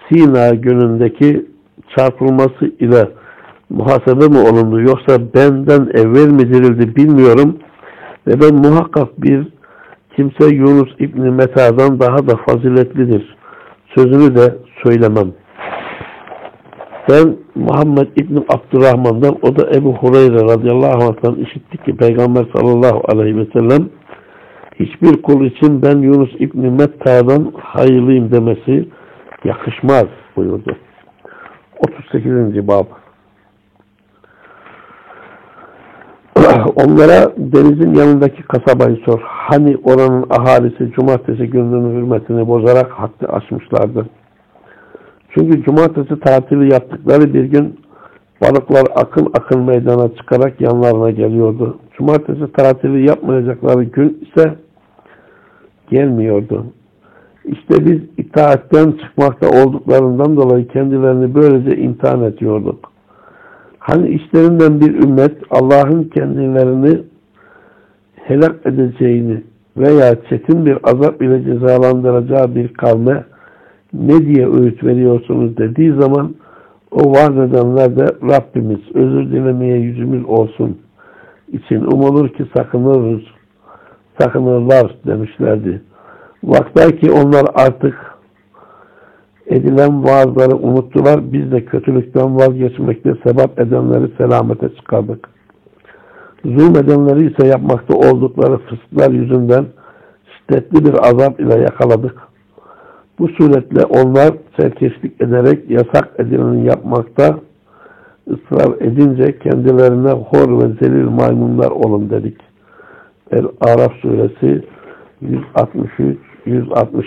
Sina günündeki çarpılması ile muhasebe mi olundu yoksa benden evvel mi dirildi bilmiyorum ve ben muhakkak bir kimse Yunus İbni Meta'dan daha da faziletlidir. Sözünü de söylemem. Ben Muhammed İbni Abdurrahman'dan o da Ebu Hureyre radıyallahu anh'tan işittik ki Peygamber sallallahu aleyhi ve sellem hiçbir kul için ben Yunus İbni Metta'dan hayırlıyım demesi yakışmaz buyurdu. 38. bab Onlara denizin yanındaki kasabayı sor. Hani oranın ahalisi cumartesi gününün hürmetini bozarak hakkı aşmışlardı. Çünkü cumartesi tatili yaptıkları bir gün balıklar akın akın meydana çıkarak yanlarına geliyordu. Cumartesi tatili yapmayacakları gün ise gelmiyordu. İşte biz itaatten çıkmakta olduklarından dolayı kendilerini böylece imtihan ediyorduk. Hani işlerinden bir ümmet Allah'ın kendilerini helak edeceğini veya çetin bir azap ile cezalandıracağı bir kavme ne diye öğüt veriyorsunuz dediği zaman o vaaz edenler de Rabbimiz özür dilemeye yüzümüz olsun için umulur ki sakınırız, sakınırlar demişlerdi. Vakta onlar artık edilen vaazları unuttular. Biz de kötülükten vazgeçmekte sebep edenleri selamete çıkardık. Zulmedenleri ise yapmakta oldukları fısklar yüzünden şiddetli bir azap ile yakaladık. Bu suretle onlar serkeşlik ederek yasak edileni yapmakta ısrar edince kendilerine hor ve zelil maymunlar olun dedik. El-Araf suresi 163 160